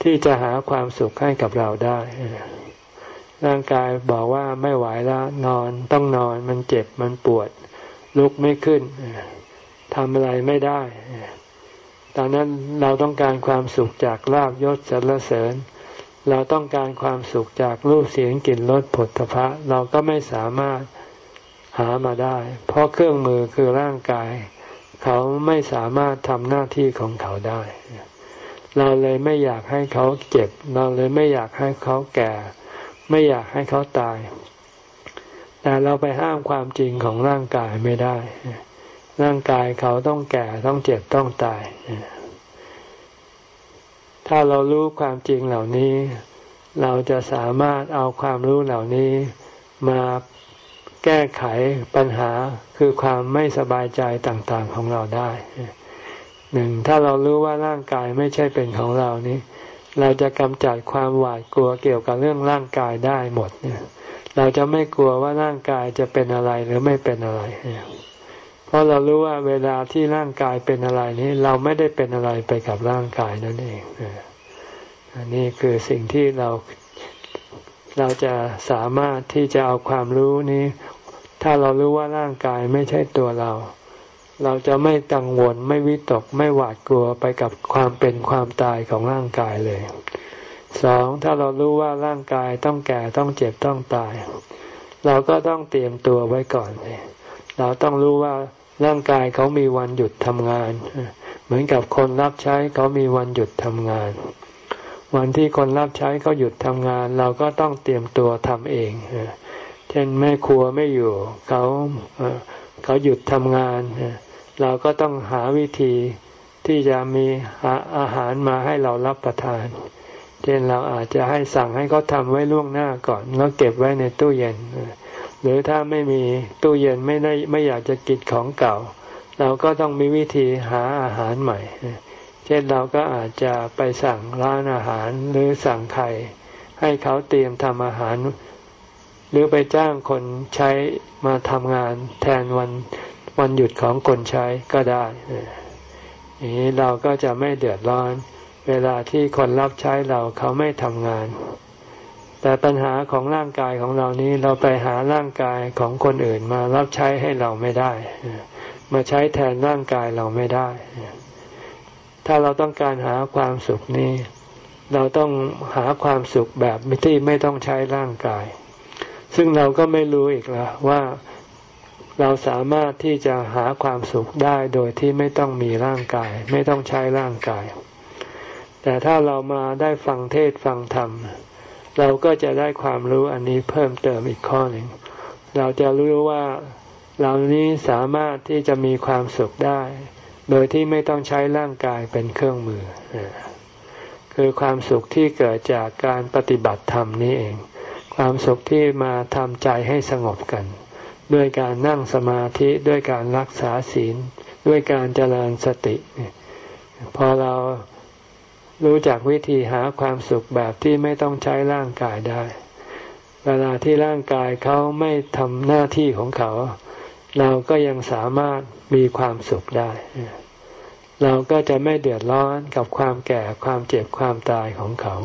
ที่จะหาความสุขให้กับเราได้ ร่างกายบอกว่าไม่ไหวแล้วนอนต้องนอนมันเจ็บมันปวด ลุกไม่ขึ้นทำอะไรไม่ได้ตอนนั้นเราต้องการความสุขจากลาบยศสรรเสริญ เราต้องการความสุขจากรูปเสียงกลิ่นรสผลพระเราก็ไม่สามารถหามาได้ เพราะเครื่องมือคือร่างกาย เขาไม่สามารถทำหน้าที่ของเขาได้ เราเลยไม่อยากให้เขาเจ็บ เราเลยไม่อยากให้เขาแก่ ไม่อยากให้เขาตาย แต่เราไปห้ามความจริงของร่างกายไม่ได้ ร่างกายเขาต้องแก่ต้องเจ็บต้องตาย ถ้าเรารู้ความจริงเหล่านี้ เราจะสามารถเอาความรู้เหล่านี้มาแก้ไขปัญหาคือความไม่สบายใจต่างๆของเราได้หนึ่งถ้าเรารู้ว่าร่างกายไม่ใช่เป็นของเรานี้ เราจะกำจัดความหวาดกลัวเกี่ยวกับเรื่องร่างกายได้หมด เราจะไม่กลัวว่าร่างกายจะเป็นอะไรหรือไม่เป็นอะไร เพราะเรารู้ว่าเวลาที่ร่างกายเป็นอะไรนี้ เราไม่ได้เป็นอะไรไปกับร่างกายนั่นเองอันนี้คือสิ่งที่เราเราจะสามารถที่จะเอาความรู้นี้ ถ้าเรารู้ว่าร่างกายไม่ใช่ตัวเรา เราจะไม่กังวลไม่วิตกไม่หวาดกลัวไปกับความเป็นความตายของร่างกายเลยสองถ้าเรารู้ว่าร่างกายต้องแก่ต้องเจ็บต้องตาย เราก็ต้องเตรียมตัวไว้ก่อนเราต้องรู้ว่า ร่างกายเขามีวันหยุดทำงาน เหมือนกับคนรับใช้เขามีวันหยุดทำงาน วันที่คนรับใช้เขาหยุดทำงาน เราก็ต้องเตรียมตัวทำเอง เช่นแม่ครัวไม่อยู่เขาเขาหยุดทำงาน เราก็ต้องหาวิธีที่จะมีอาหารมาให้เรารับประทาน เช่นเราอาจจะให้สั่งให้เขาทำไว้ล่วงหน้าก่อน แล้วเก็บไว้ในตู้เย็น หรือถ้าไม่มีตู้เย็นไม่ได้ไม่อยากจะกินของเก่า เราก็ต้องมีวิธีหาอาหารใหม่ เช่นเราก็อาจจะไปสั่งร้านอาหารหรือสั่งใครให้เขาเตรียมทำอาหาร หรือไปจ้างคนใช้มาทำงานแทนวันวันหยุดของคนใช้ก็ได้อย่างนี้เราก็จะไม่เดือดร้อน เวลาที่คนรับใช้เราเขาไม่ทำงาน แต่ปัญหาของร่างกายของเรานี้เราไปหาร่างกายของคนอื่นมารับใช้ให้เราไม่ได้ มาใช้แทนร่างกายเราไม่ได้ ถ้าเราต้องการหาความสุขนี้ เราต้องหาความสุขแบบที่ไม่ต้องใช้ร่างกาย ซึ่งเราก็ไม่รู้อีกล้วว่าเราสามารถที่จะหาความสุขได้โดยที่ไม่ต้องมีร่างกาย ไม่ต้องใช้ร่างกาย แต่ถ้าเรามาได้ฟังเทศฟังธรรม เราก็จะได้ความรู้อันนี้เพิ่มเติมอีกข้อหนึ่ง เราจะรู้ว่าเรานี้สามารถที่จะมีความสุขได้ โดยที่ไม่ต้องใช้ร่างกายเป็นเครื่องมือ คือความสุขที่เกิดจากการปฏิบัติธรรมนี้เอง ความสุขที่มาทำใจให้สงบกัน ด้วยการนั่งสมาธิด้วยการรักษาศีล ด้วยการเจริญสติ พอเรา รู้จักวิธีหาความสุขแบบที่ไม่ต้องใช้ร่างกายได้ เวลาที่ร่างกายเขาไม่ทำหน้าที่ของเขา เราก็ยังสามารถมีความสุขได้ เราก็จะไม่เดือดร้อนกับความแก่ความเจ็บความตายของเขา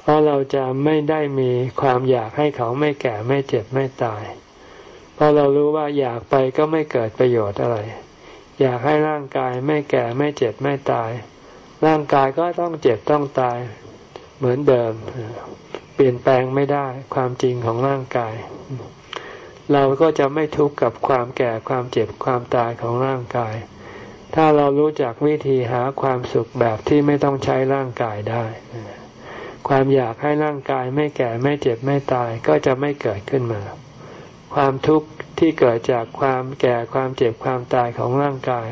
เพราะเราจะไม่ได้มีความอยากให้เขาไม่แก่ไม่เจ็บไม่ตาย เพราะเรารู้ว่าอยากไปก็ไม่เกิดประโยชน์อะไร อยากให้ร่างกายไม่แก่ไม่เจ็บไม่ตาย ร่างกายก็ต้องเจ็บต้องตายเหมือนเดิม เปลี่ยนแปลงไม่ได้ความจริงของร่างกาย เราก็จะไม่ทุกข์กับความแก่ความเจ็บความตายของร่างกาย ถ้าเรารู้จักวิธีหาความสุขแบบที่ไม่ต้องใช้ร่างกายได้ ความอยากให้ร่างกายไม่แก่ไม่เจ็บไม่ตายก็จะไม่เกิดขึ้นมา ความทุกข์ที่เกิดจากความแก่ความเจ็บความตายของร่างกาย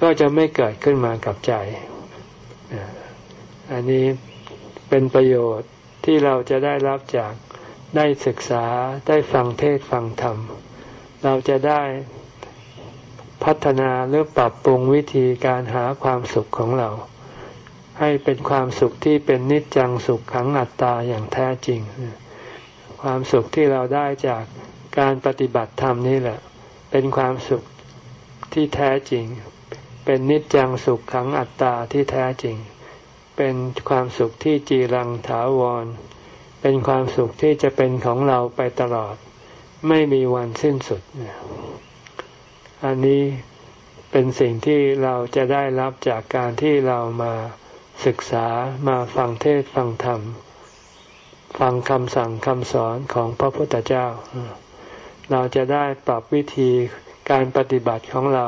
ก็จะไม่เกิดขึ้นมากับใจ อันนี้เป็นประโยชน์ที่เราจะได้รับจากได้ศึกษาได้ฟังเทศฟังธรรม เราจะได้พัฒนาหรือปรับปรุงวิธีการหาความสุขของเรา ให้เป็นความสุขที่เป็นนิจจังสุขขังอัตตาอย่างแท้จริง ความสุขที่เราได้จากการปฏิบัติธรรมนี่แหละ เป็นความสุขที่แท้จริง เป็นนิจจังสุขขังอัตตาที่แท้จริง เป็นความสุขที่จีรังถาวร เป็นความสุขที่จะเป็นของเราไปตลอด ไม่มีวันสิ้นสุด อันนี้เป็นสิ่งที่เราจะได้รับจากการที่เรามาศึกษามาฟังเทศฟังธรรม ฟังคำสั่งคำสอนของพระพุทธเจ้า เราจะได้ปรับวิธีการปฏิบัติของเรา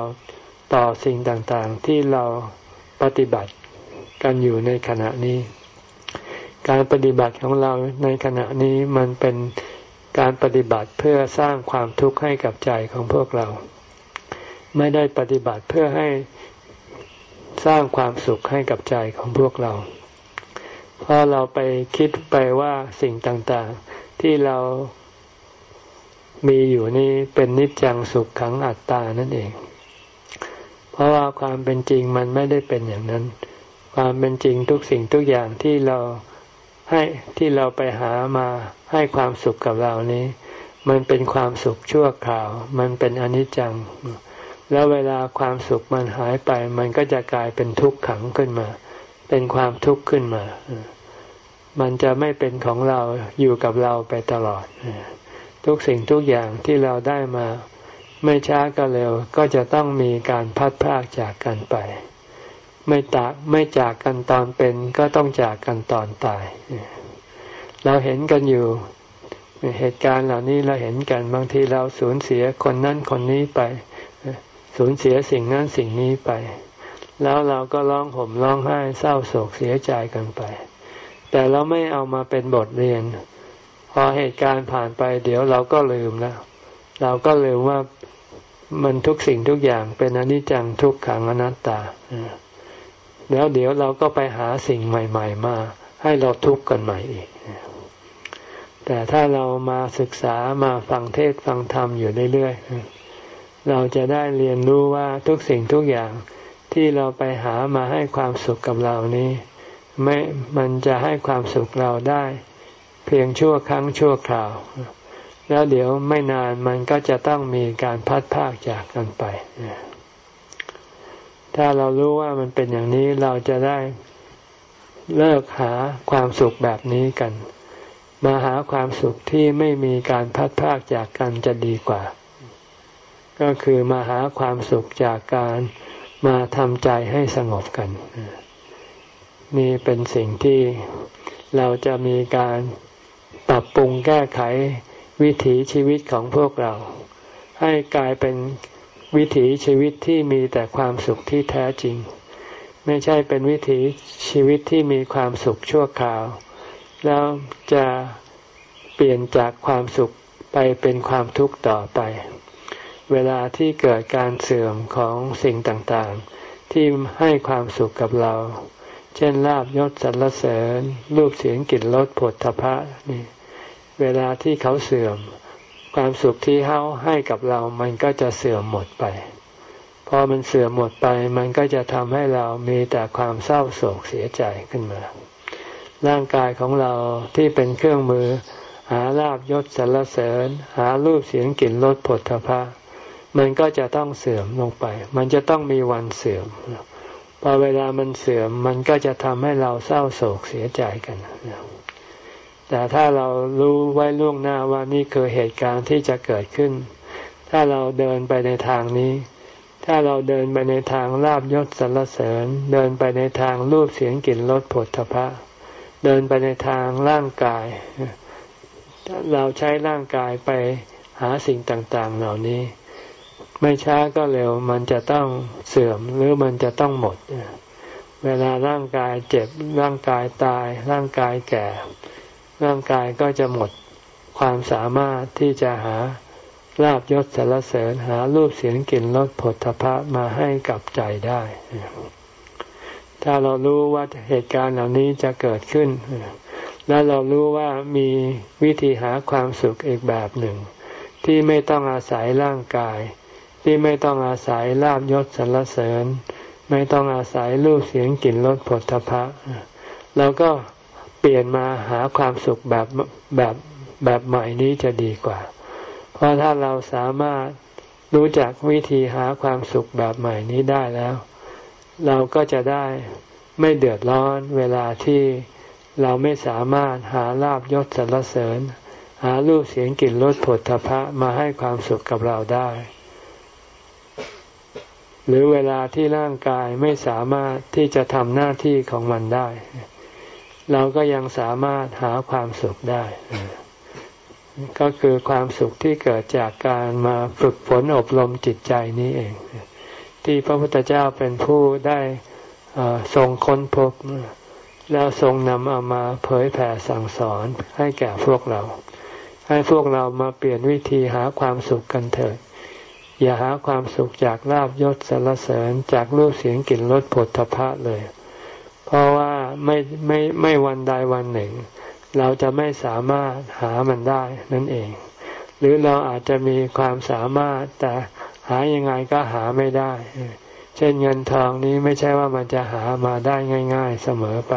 ต่อสิ่งต่างๆ ที่เราปฏิบัติ กันอยู่ในขณะนี้ การปฏิบัติของเราในขณะนี้มันเป็นการปฏิบัติเพื่อสร้างความทุกข์ให้กับใจของพวกเรา ไม่ได้ปฏิบัติเพื่อให้สร้างความสุขให้กับใจของพวกเรา เพราะเราไปคิดไปว่าสิ่งต่างๆ ที่เรามีอยู่นี่เป็นนิจจังสุขขังอัตตานั่นเอง เพราะว่าความเป็นจริงมันไม่ได้เป็นอย่างนั้น ความเป็นจริงทุกสิ่งทุกอย่างที่เราให้ที่เราไปหามาให้ความสุขกับเรานี้ มันเป็นความสุขชั่วคราว มันเป็นอนิจจัง แล้วเวลาความสุขมันหายไป มันก็จะกลายเป็นทุกข์ขังขึ้นมา เป็นความทุกข์ขึ้นมา มันจะไม่เป็นของเราอยู่กับเราไปตลอด ทุกสิ่งทุกอย่างที่เราได้มา ไม่ช้าก็เร็วก็จะต้องมีการพัดพากจากกันไป ไม่ตากไม่จากกันตอนเป็น ก็ต้องจากกันตอนตาย เราเห็นกันอยู่เหตุการณ์เหล่านี้เราเห็นกันบางทีเราสูญเสียคนนั้นคนนี้ไป สูญเสียสิ่งนั้นสิ่งนี้ไป แล้วเราก็ร้องห่มร้องไห้เศร้าโศกเสียใจกันไป แต่เราไม่เอามาเป็นบทเรียน พอเหตุการณ์ผ่านไปเดี๋ยวเราก็ลืมแล้ว เราก็ลืมว่ามันทุกสิ่งทุกอย่างเป็นอนิจจังทุกขังอนัตตา แล้วเดี๋ยวเราก็ไปหาสิ่งใหม่ ๆ มา ให้เราทุกข์กันใหม่อีก แต่ถ้าเรามาศึกษามาฟังเทศฟังธรรมอยู่เรื่อยๆเราจะได้เรียนรู้ว่าทุกสิ่งทุกอย่างที่เราไปหามาให้ความสุขกับเรานี้ ไม่มันจะให้ความสุขเราได้ เพียงชั่วครั้งชั่วคราว แล้วเดี๋ยวไม่นานมันก็จะต้องมีการพัดพากจากกันไป ถ้าเรารู้ว่ามันเป็นอย่างนี้เราจะได้เลิกหาความสุขแบบนี้กัน มาหาความสุขที่ไม่มีการพัดพากจากกันจะดีกว่า ก็คือมาหาความสุขจากการมาทำใจให้สงบกัน นี่เป็นสิ่งที่เราจะมีการปรับปรุงแก้ไขวิถีชีวิตของพวกเรา ให้กลายเป็น วิถีชีวิตที่มีแต่ความสุขที่แท้จริง ไม่ใช่เป็นวิถีชีวิตที่มีความสุขชั่วคราว แล้วจะเปลี่ยนจากความสุขไปเป็นความทุกข์ต่อไป เวลาที่เกิดการเสื่อมของสิ่งต่างๆ ที่ให้ความสุขกับเรา เช่นลาบยศสรรเสริญ รูปเสียงกลิ่นรสผลทพะนี่ เวลาที่เขาเสื่อม ความสุขที่เขาให้กับเรา มันก็จะเสื่อมหมดไป พอมันเสื่อมหมดไป มันก็จะทำให้เรามีแต่ความเศร้าโศกเสียใจขึ้นมา ร่างกายของเราที่เป็นเครื่องมือ หาลาบยศสรรเสริญ หารูปเสียงกลิ่นรสผลทพะมันก็จะต้องเสื่อมลงไป มันจะต้องมีวันเสื่อม พอเวลามันเสื่อม มันก็จะทำให้เราเศร้าโศกเสียใจกัน แต่ถ้าเรารู้ไว้ล่วงหน้าว่านี่คือเหตุการณ์ที่จะเกิดขึ้น ถ้าเราเดินไปในทางนี้ ถ้าเราเดินไปในทางลาบยศสรรเสริญ เดินไปในทางรูปเสียงกลิ่นรสผลทพะ เดินไปในทางร่างกาย เราใช้ร่างกายไปหาสิ่งต่างๆ เหล่านี้ ไม่ช้าก็เร็วมันจะต้องเสื่อมหรือมันจะต้องหมด เวลาร่างกายเจ็บร่างกายตาย ร่างกายแก่ ร่างกายก็จะหมดความสามารถที่จะหาลาบยศสารเสริญหารูปเสียงกลิ่นรสผลทพะมาให้กับใจได้ ถ้าเรารู้ว่าเหตุการณ์เหล่านี้จะเกิดขึ้น แล้วเรารู้ว่ามีวิธีหาความสุขอีกแบบหนึ่ง ที่ไม่ต้องอาศัยร่างกาย ที่ไม่ต้องอาศัยลาบยศสรรเสริญ ไม่ต้องอาศัยรูปเสียงกลิ่นรสผลทพะเราก็ เปลี่ยนมาหาความสุขแบบแบบแบบใหม่นี้จะดีกว่า เพราะถ้าเราสามารถรู้จักวิธีหาความสุขแบบใหม่นี้ได้แล้ว เราก็จะได้ไม่เดือดร้อนเวลาที่เราไม่สามารถหาลาบยศสรรเสริญ หารูปเสียงกลิ่นรสผลทพะมาให้ความสุขกับเราได้ หรือเวลาที่ร่างกายไม่สามารถที่จะทำหน้าที่ของมันได้ เราก็ยังสามารถหาความสุขได้ ก็คือความสุขที่เกิดจากการมาฝึกฝนอบรมจิตใจนี้เอง ที่พระพุทธเจ้าเป็นผู้ได้ทรงค้นพบ แล้วทรงนำเอามาเผยแผ่สั่งสอนให้แก่พวกเรา ให้พวกเรามาเปลี่ยนวิธีหาความสุขกันเถิดอย่าหาความสุขจากลาบยศสรรเสริญจากรูปเสียงกลิ่นรสผลทพะเลย เพราะว่า ไม่ไม่ไม่วันใดวันหนึ่ง เราจะไม่สามารถหามันได้นั่นเอง หรือเราอาจจะมีความสามารถแต่หายังไงก็หาไม่ได้ เช่นเงินทองนี้ไม่ใช่ว่ามันจะหามาได้ง่าย ๆเสมอไป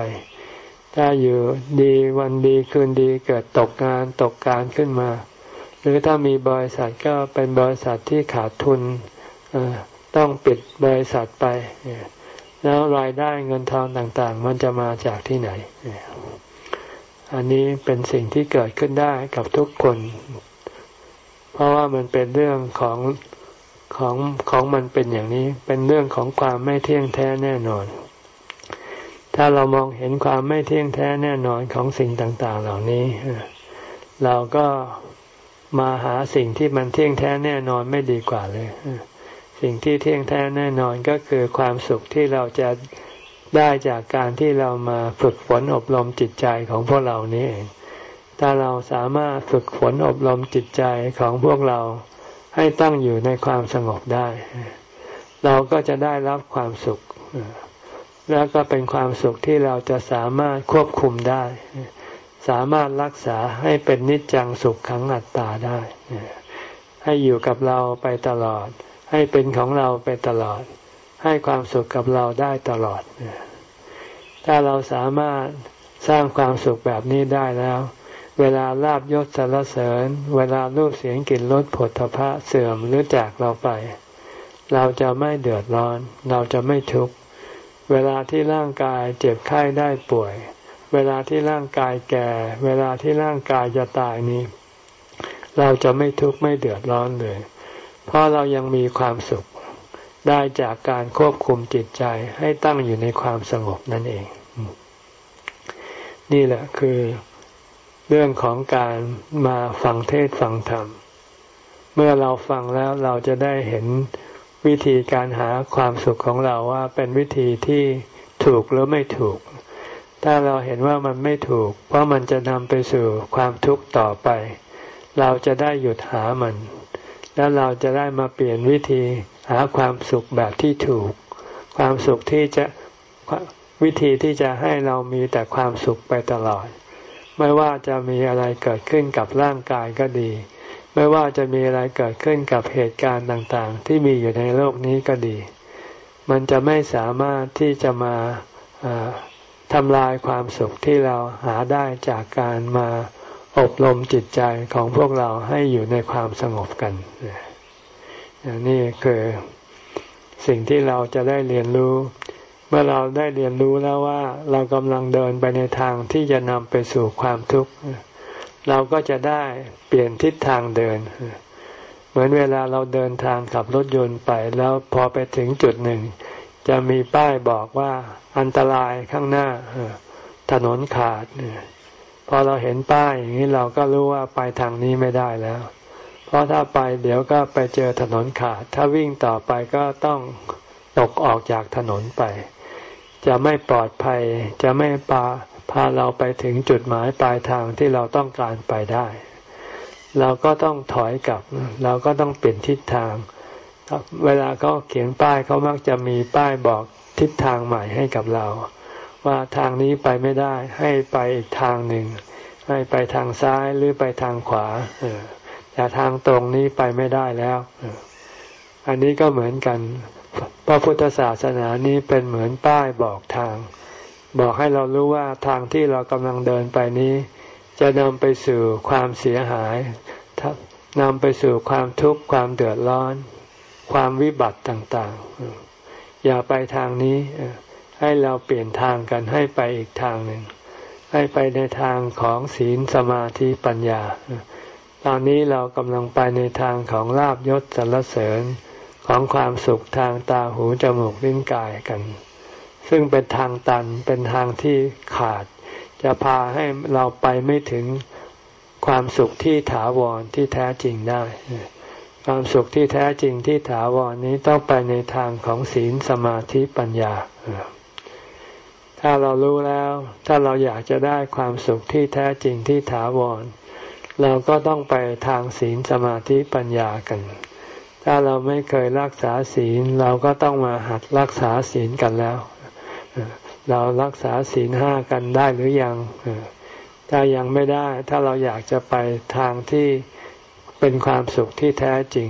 ถ้าอยู่ดีวันดีคืนดีเกิดตกงานตกการขึ้นมา หรือถ้ามีบริษัทก็เป็นบริษัทที่ขาดทุนต้องปิดบริษัทไป แล้วรายได้เงินทองต่างๆ มันจะมาจากที่ไหน อันนี้เป็นสิ่งที่เกิดขึ้นได้กับทุกคน เพราะว่ามันเป็นเรื่องของของของมันเป็นอย่างนี้ เป็นเรื่องของความไม่เที่ยงแท้แน่นอน ถ้าเรามองเห็นความไม่เที่ยงแท้แน่นอนของสิ่งต่างๆ เหล่านี้ เราก็มาหาสิ่งที่มันเที่ยงแท้แน่นอนไม่ดีกว่าเลย สิ่งที่เที่ยงแท้แน่นอนก็คือความสุขที่เราจะได้จากการที่เรามาฝึกฝนอบรมจิตใจของพวกเรานี้เองถ้าเราสามารถฝึกฝนอบรมจิตใจของพวกเราให้ตั้งอยู่ในความสงบได้ เราก็จะได้รับความสุข แล้วก็เป็นความสุขที่เราจะสามารถควบคุมได้ สามารถรักษาให้เป็นนิจจังสุขขังอัตตาได้ ให้อยู่กับเราไปตลอด ให้เป็นของเราไปตลอด ให้ความสุขกับเราได้ตลอด ถ้าเราสามารถสร้างความสุขแบบนี้ได้แล้ว เวลาลาบยศสารเสริญ เวลารูปเสียงกลิ่นรสผลทพะเสื่อมหรือจากเราไป เราจะไม่เดือดร้อน เราจะไม่ทุกข์ เวลาที่ร่างกายเจ็บไข้ได้ป่วย เวลาที่ร่างกายแก่ เวลาที่ร่างกายจะตายนี้ เราจะไม่ทุกข์ไม่เดือดร้อนเลย เพราะเรายังมีความสุขได้จากการควบคุมจิตใจให้ตั้งอยู่ในความสงบนั่นเอง นี่แหละคือเรื่องของการมาฟังเทศฟังธรรม เมื่อเราฟังแล้วเราจะได้เห็นวิธีการหาความสุขของเราว่าเป็นวิธีที่ถูกหรือไม่ถูก ถ้าเราเห็นว่ามันไม่ถูก เพราะมันจะนำไปสู่ความทุกข์ต่อไป เราจะได้หยุดหามัน แล้วเราจะได้มาเปลี่ยนวิธีหาความสุขแบบที่ถูก ความสุขที่จะวิธีที่จะให้เรามีแต่ความสุขไปตลอด ไม่ว่าจะมีอะไรเกิดขึ้นกับร่างกายก็ดี ไม่ว่าจะมีอะไรเกิดขึ้นกับเหตุการณ์ต่างๆ ที่มีอยู่ในโลกนี้ก็ดี มันจะไม่สามารถที่จะมาทำลายความสุขที่เราหาได้จากการมา อบรมจิตใจของพวกเราให้อยู่ในความสงบกัน นี่คือสิ่งที่เราจะได้เรียนรู้ เมื่อเราได้เรียนรู้แล้วว่า เรากำลังเดินไปในทางที่จะนำไปสู่ความทุกข์ เราก็จะได้เปลี่ยนทิศทางเดิน เหมือนเวลาเราเดินทางขับรถยนต์ไปแล้วพอไปถึงจุดหนึ่ง จะมีป้ายบอกว่าอันตรายข้างหน้าถนนขาด พอเราเห็นป้ายอย่างนี้เราก็รู้ว่าไปทางนี้ไม่ได้แล้ว เพราะถ้าไปเดี๋ยวก็ไปเจอถนนขาด ถ้าวิ่งต่อไปก็ต้องตกออกจากถนนไป จะไม่ปลอดภัย จะไม่พาพาเราไปถึงจุดหมายปลายทางที่เราต้องการไปได้ เราก็ต้องถอยกลับ เราก็ต้องเปลี่ยนทิศทาง เวลาเขาเขียนป้ายเขามักจะมีป้ายบอกทิศทางใหม่ให้กับเรา ว่าทางนี้ไปไม่ได้ ให้ไปอีกทางหนึ่ง ให้ไปทางซ้ายหรือไปทางขวาแต่ทางตรงนี้ไปไม่ได้แล้วอันนี้ก็เหมือนกันพระพุทธศาสนานี้เป็นเหมือนป้ายบอกทาง บอกให้เรารู้ว่าทางที่เรากำลังเดินไปนี้ จะนำไปสู่ความเสียหายนำไปสู่ความทุกข์ความเดือดร้อน ความวิบัติต่างๆ อย่าไปทางนี้ ให้เราเปลี่ยนทางกันให้ไปอีกทางหนึ่ง ให้ไปในทางของศีลสมาธิปัญญา ตอนนี้เรากำลังไปในทางของลาบยศสรรเสริญของความสุขทางตาหูจมูกลิ้นกายกัน ซึ่งเป็นทางตันเป็นทางที่ขาด จะพาให้เราไปไม่ถึงความสุขที่ถาวรที่แท้จริงได้ ความสุขที่แท้จริงที่ถาวรนี้ต้องไปในทางของศีลสมาธิปัญญา ถ้าเรารู้แล้ว ถ้าเราอยากจะได้ความสุขที่แท้จริงที่ถาวร เราก็ต้องไปทางศีลสมาธิปัญญากัน ถ้าเราไม่เคยรักษาศีล เราก็ต้องมาหัดรักษาศีลกันแล้ว เรารักษาศีลห้ากันได้หรือยัง ถ้ายังไม่ได้ ถ้าเราอยากจะไปทางที่เป็นความสุขที่แท้จริง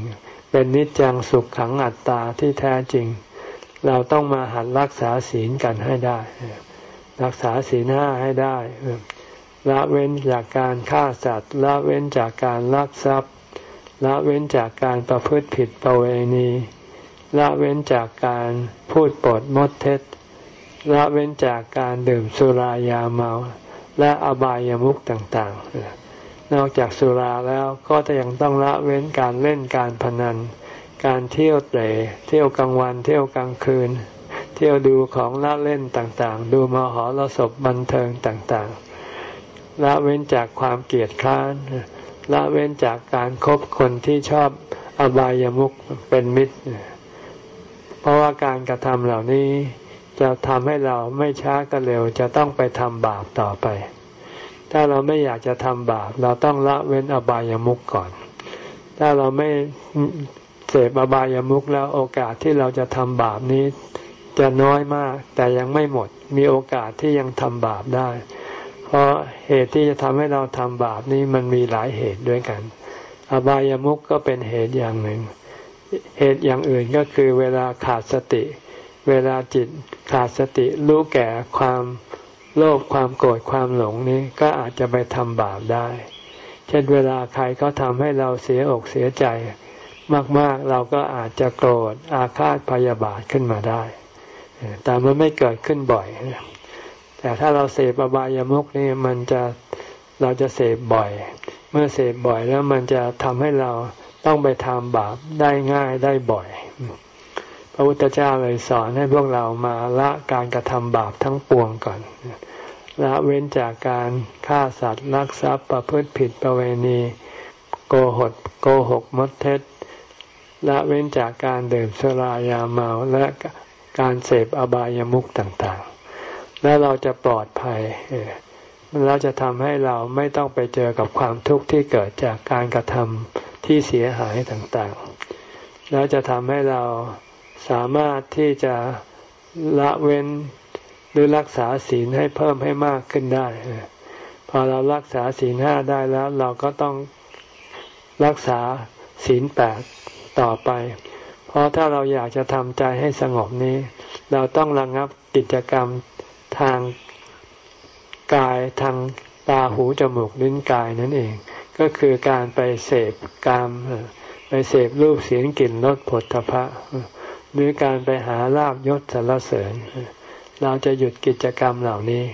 เป็นนิจจังสุขขังอัตตาที่แท้จริงเราต้องมาหัดรักษาศีลกันให้ได้ รักษาศีลห้าให้ได้ ละเว้นจากการฆ่าสัตว์ ละเว้นจากการลักทรัพย์ ละเว้นจากการประพฤติผิดประเวณี ละเว้นจากการพูดปดมดเท็จ ละเว้นจากการดื่มสุรายาเมา และอบายามุขต่างๆ นอกจากสุราแล้วก็จะยังต้องละเว้นการเล่นการพนัน การเที่ยวเตะเที่ยวกลางวัน เที่ยวกลางคืน เที่ยวดูของละเล่นต่างๆ ดูมหรสพบันเทิงต่างๆ ละเว้นจากความเกลียดคร้านละเว้นจากการครบคนที่ชอบอบายามุขเป็นมิตร เพราะว่าการกระทำเหล่านี้จะทำให้เราไม่ช้าก็เร็วจะต้องไปทำบาปต่อไป ถ้าเราไม่อยากจะทำบาป เราต้องละเว้นอบายามุขก่อน ถ้าเราไม่เสพอบายามุขแล้วโอกาสที่เราจะทำบาปนี้ จะน้อยมาก แต่ยังไม่หมด มีโอกาสที่ยังทำบาปได้ เพราะเหตุที่จะทำให้เราทำบาปนี้มันมีหลายเหตุด้วยกัน อบายามุขก็เป็นเหตุอย่างหนึ่ง เหตุอย่างอื่นก็คือเวลาขาดสติ เวลาจิตขาดสติรู้แก่ความโลภความโกรธความหลงนี้ก็อาจจะไปทำบาปได้ เช่นเวลาใครเขาทำให้เราเสียอกเสียใจ มากๆเราก็อาจจะโกรธอาฆาตพยาบาทขึ้นมาได้ แต่มันไม่เกิดขึ้นบ่อย แต่ถ้าเราเสพอบายามุกนี่มันจะเราจะเสพบ่อย เมื่อเสพบ่อยแล้วมันจะทำให้เราต้องไปทำบาปได้ง่ายได้บ่อย พระพุทธเจ้าเลยสอนให้พวกเรามาละการกระทำบาปทั้งปวงก่อนละเว้นจากการฆ่าสัตว์ลักทรัพย์ประพฤติผิดประเวณี โกหกโกหกมดเท็จละเว้นจากการดื่มสุรายาเมาและ การเสพอบายามุขต่างๆ แล้วเราจะปลอดภัยเราจะทำให้เราไม่ต้องไปเจอกับความทุกข์ที่เกิดจากการกระทำที่เสียหายต่างๆ แล้วจะทำให้เราสามารถที่จะละเว้นหรือรักษาศีลให้เพิ่มให้มากขึ้นได้ พอเรารักษาศีลห้าได้แล้วเราก็ต้องรักษาศีลแปดต่อไป ราะถ้าเราอยากจะทำใจให้สงบนี้ เราต้องระงับกิจกรรมทางกายทางตาหูจมูกลิ้นกายนั่นเอง ก็คือการไปเสพกามไปเสพรูปเสียงกลิ่นรสผลทพะหรือการไปหาลาบยศสรรเสริญ เราจะหยุดกิจกรรมเหล่านี้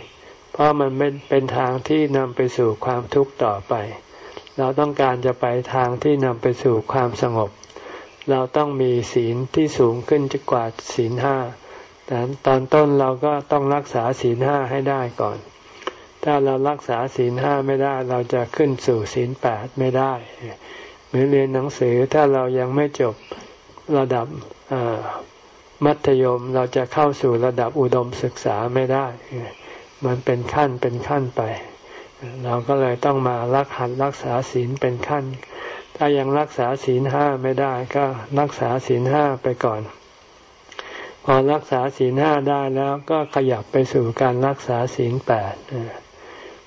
เพราะมันเป็นทางที่นำไปสู่ความทุกข์ต่อไป เราต้องการจะไปทางที่นำไปสู่ความสงบ เราต้องมีศีลที่สูงขึ้นจกว่าศีลห้าแต่ตอนต้นเราก็ต้องรักษาศีลห้าให้ได้ก่อน ถ้าเรารักษาศีลห้าไม่ได้เราจะขึ้นสู่ศีลแปดไม่ได้เหมือนเรียนหนังสือถ้าเรายังไม่จบระดับมัธยมเราจะเข้าสู่ระดับอุดมศึกษาไม่ได้ มันเป็นขั้นเป็นขั้นไป เราก็เลยต้องมารักหัดรักษาศีลเป็นขั้น ถ้ายังรักษาศีลห้าไม่ได้ก็รักษาศีลห้าไปก่อน พอรักษาศีลห้าได้แล้วก็ขยับไปสู่การรักษาศีลแปด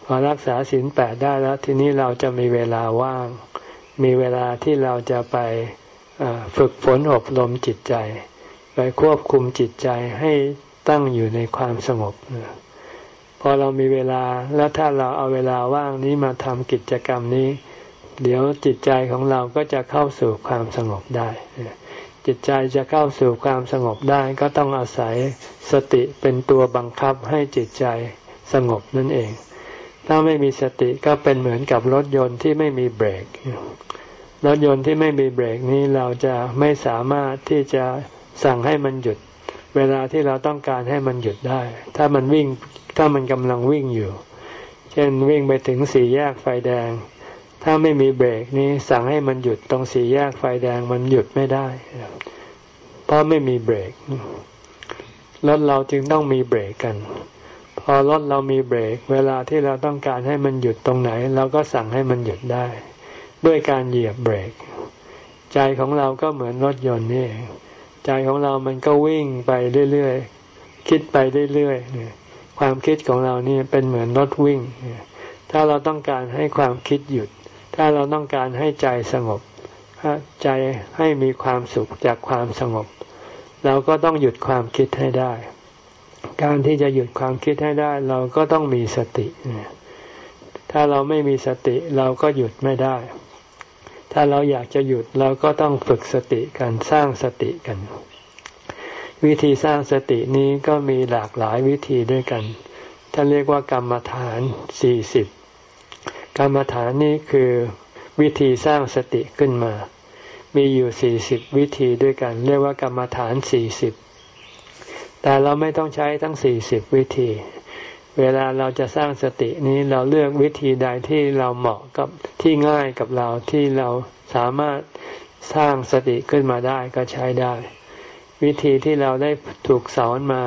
พอรักษาศีลแปดได้แล้วทีนี้เราจะมีเวลาว่าง มีเวลาที่เราจะไปฝึกฝนอบรมจิตใจ ไปควบคุมจิตใจให้ตั้งอยู่ในความสงบพอเรามีเวลาแล้วถ้าเราเอาเวลาว่างนี้มาทำกิจกรรมนี้ เดี๋ยวจิตใจของเราก็จะเข้าสู่ความสงบได้ จิตใจจะเข้าสู่ความสงบได้ก็ต้องอาศัยสติเป็นตัวบังคับให้จิตใจสงบนั่นเอง ถ้าไม่มีสติก็เป็นเหมือนกับรถยนต์ที่ไม่มีเบรก รถยนต์ที่ไม่มีเบรกนี้เราจะไม่สามารถที่จะสั่งให้มันหยุด เวลาที่เราต้องการให้มันหยุดได้ ถ้ามันวิ่งถ้ามันกำลังวิ่งอยู่ เช่นวิ่งไปถึงสี่แยกไฟแดง ถ้าไม่มีเบรกนี้สั่งให้มันหยุดตรงสี่แยกไฟแดงมันหยุดไม่ได้ เพราะไม่มีเบรกรถเราจึงต้องมีเบรกกัน พอรถเรามีเบรก เวลาที่เราต้องการให้มันหยุดตรงไหน เราก็สั่งให้มันหยุดได้ ด้วยการเหยียบเบรก ใจของเราก็เหมือนรถยนต์นี่ใจของเรามันก็วิ่งไปเรื่อยๆคิดไปเรื่อยๆความคิดของเรานี่เป็นเหมือนรถวิ่ง ถ้าเราต้องการให้ความคิดหยุด ถ้าเราต้องการให้ใจสงบใจให้มีความสุขจากความสงบ เราก็ต้องหยุดความคิดให้ได้ การที่จะหยุดความคิดให้ได้ เราก็ต้องมีสติ ถ้าเราไม่มีสติเราก็หยุดไม่ได้ ถ้าเราอยากจะหยุดเราก็ต้องฝึกสติกันสร้างสติกัน วิธีสร้างสตินี้ก็มีหลากหลายวิธีด้วยกันท่านเรียกว่ากรรมฐานสี่สิบ กรรมฐานนี้คือวิธีสร้างสติขึ้นมา มีอยู่สี่สิบวิธีด้วยกัน เรียกว่ากรรมฐานสี่สิบแต่เราไม่ต้องใช้ทั้งสี่สิบวิธี เวลาเราจะสร้างสตินี้เราเลือกวิธีใดที่เราเหมาะกับที่ง่ายกับเราที่เราสามารถสร้างสติขึ้นมาได้ก็ใช้ได้ วิธีที่เราได้ถูกสอนมา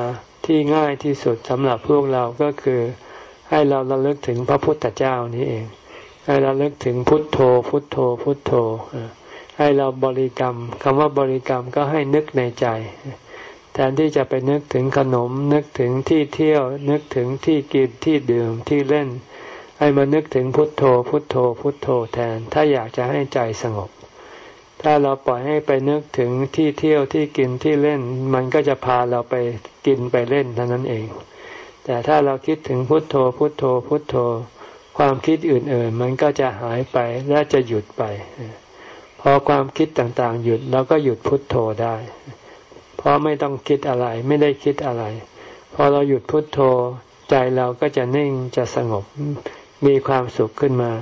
ที่ง่ายที่สุดสำหรับพวกเราก็คือ ให้เราระลึกถึงพระพุทธเจ้านี้เอง ให้เราลึกถึงพุทโธ พุทโธ พุทโธ ให้เราบริกรรมคำว่าบริกรรมก็ให้นึกในใจ แทนที่จะไปนึกถึงขนม นึกถึงที่เที่ยว นึกถึงที่กินที่ดื่มที่เล่น ให้มานึกถึงพุทโธ พุทโธ พุทโธแทน ถ้าอยากจะให้ใจสงบถ้าเราปล่อยให้ไปนึกถึงที่เที่ยวที่กินที่เล่น มันก็จะพาเราไปกินไปเล่นเท่านั้นเอง แต่ถ้าเราคิดถึงพุทโธพุทโธพุทโธ ความคิดอื่นๆ มันก็จะหายไปและจะหยุดไป พอความคิดต่างๆ หยุดเราก็หยุดพุทโธได้ เพราะไม่ต้องคิดอะไรไม่ได้คิดอะไร พอเราหยุดพุทโธ ใจเราก็จะนิ่งจะสงบมีความสุขขึ้นมา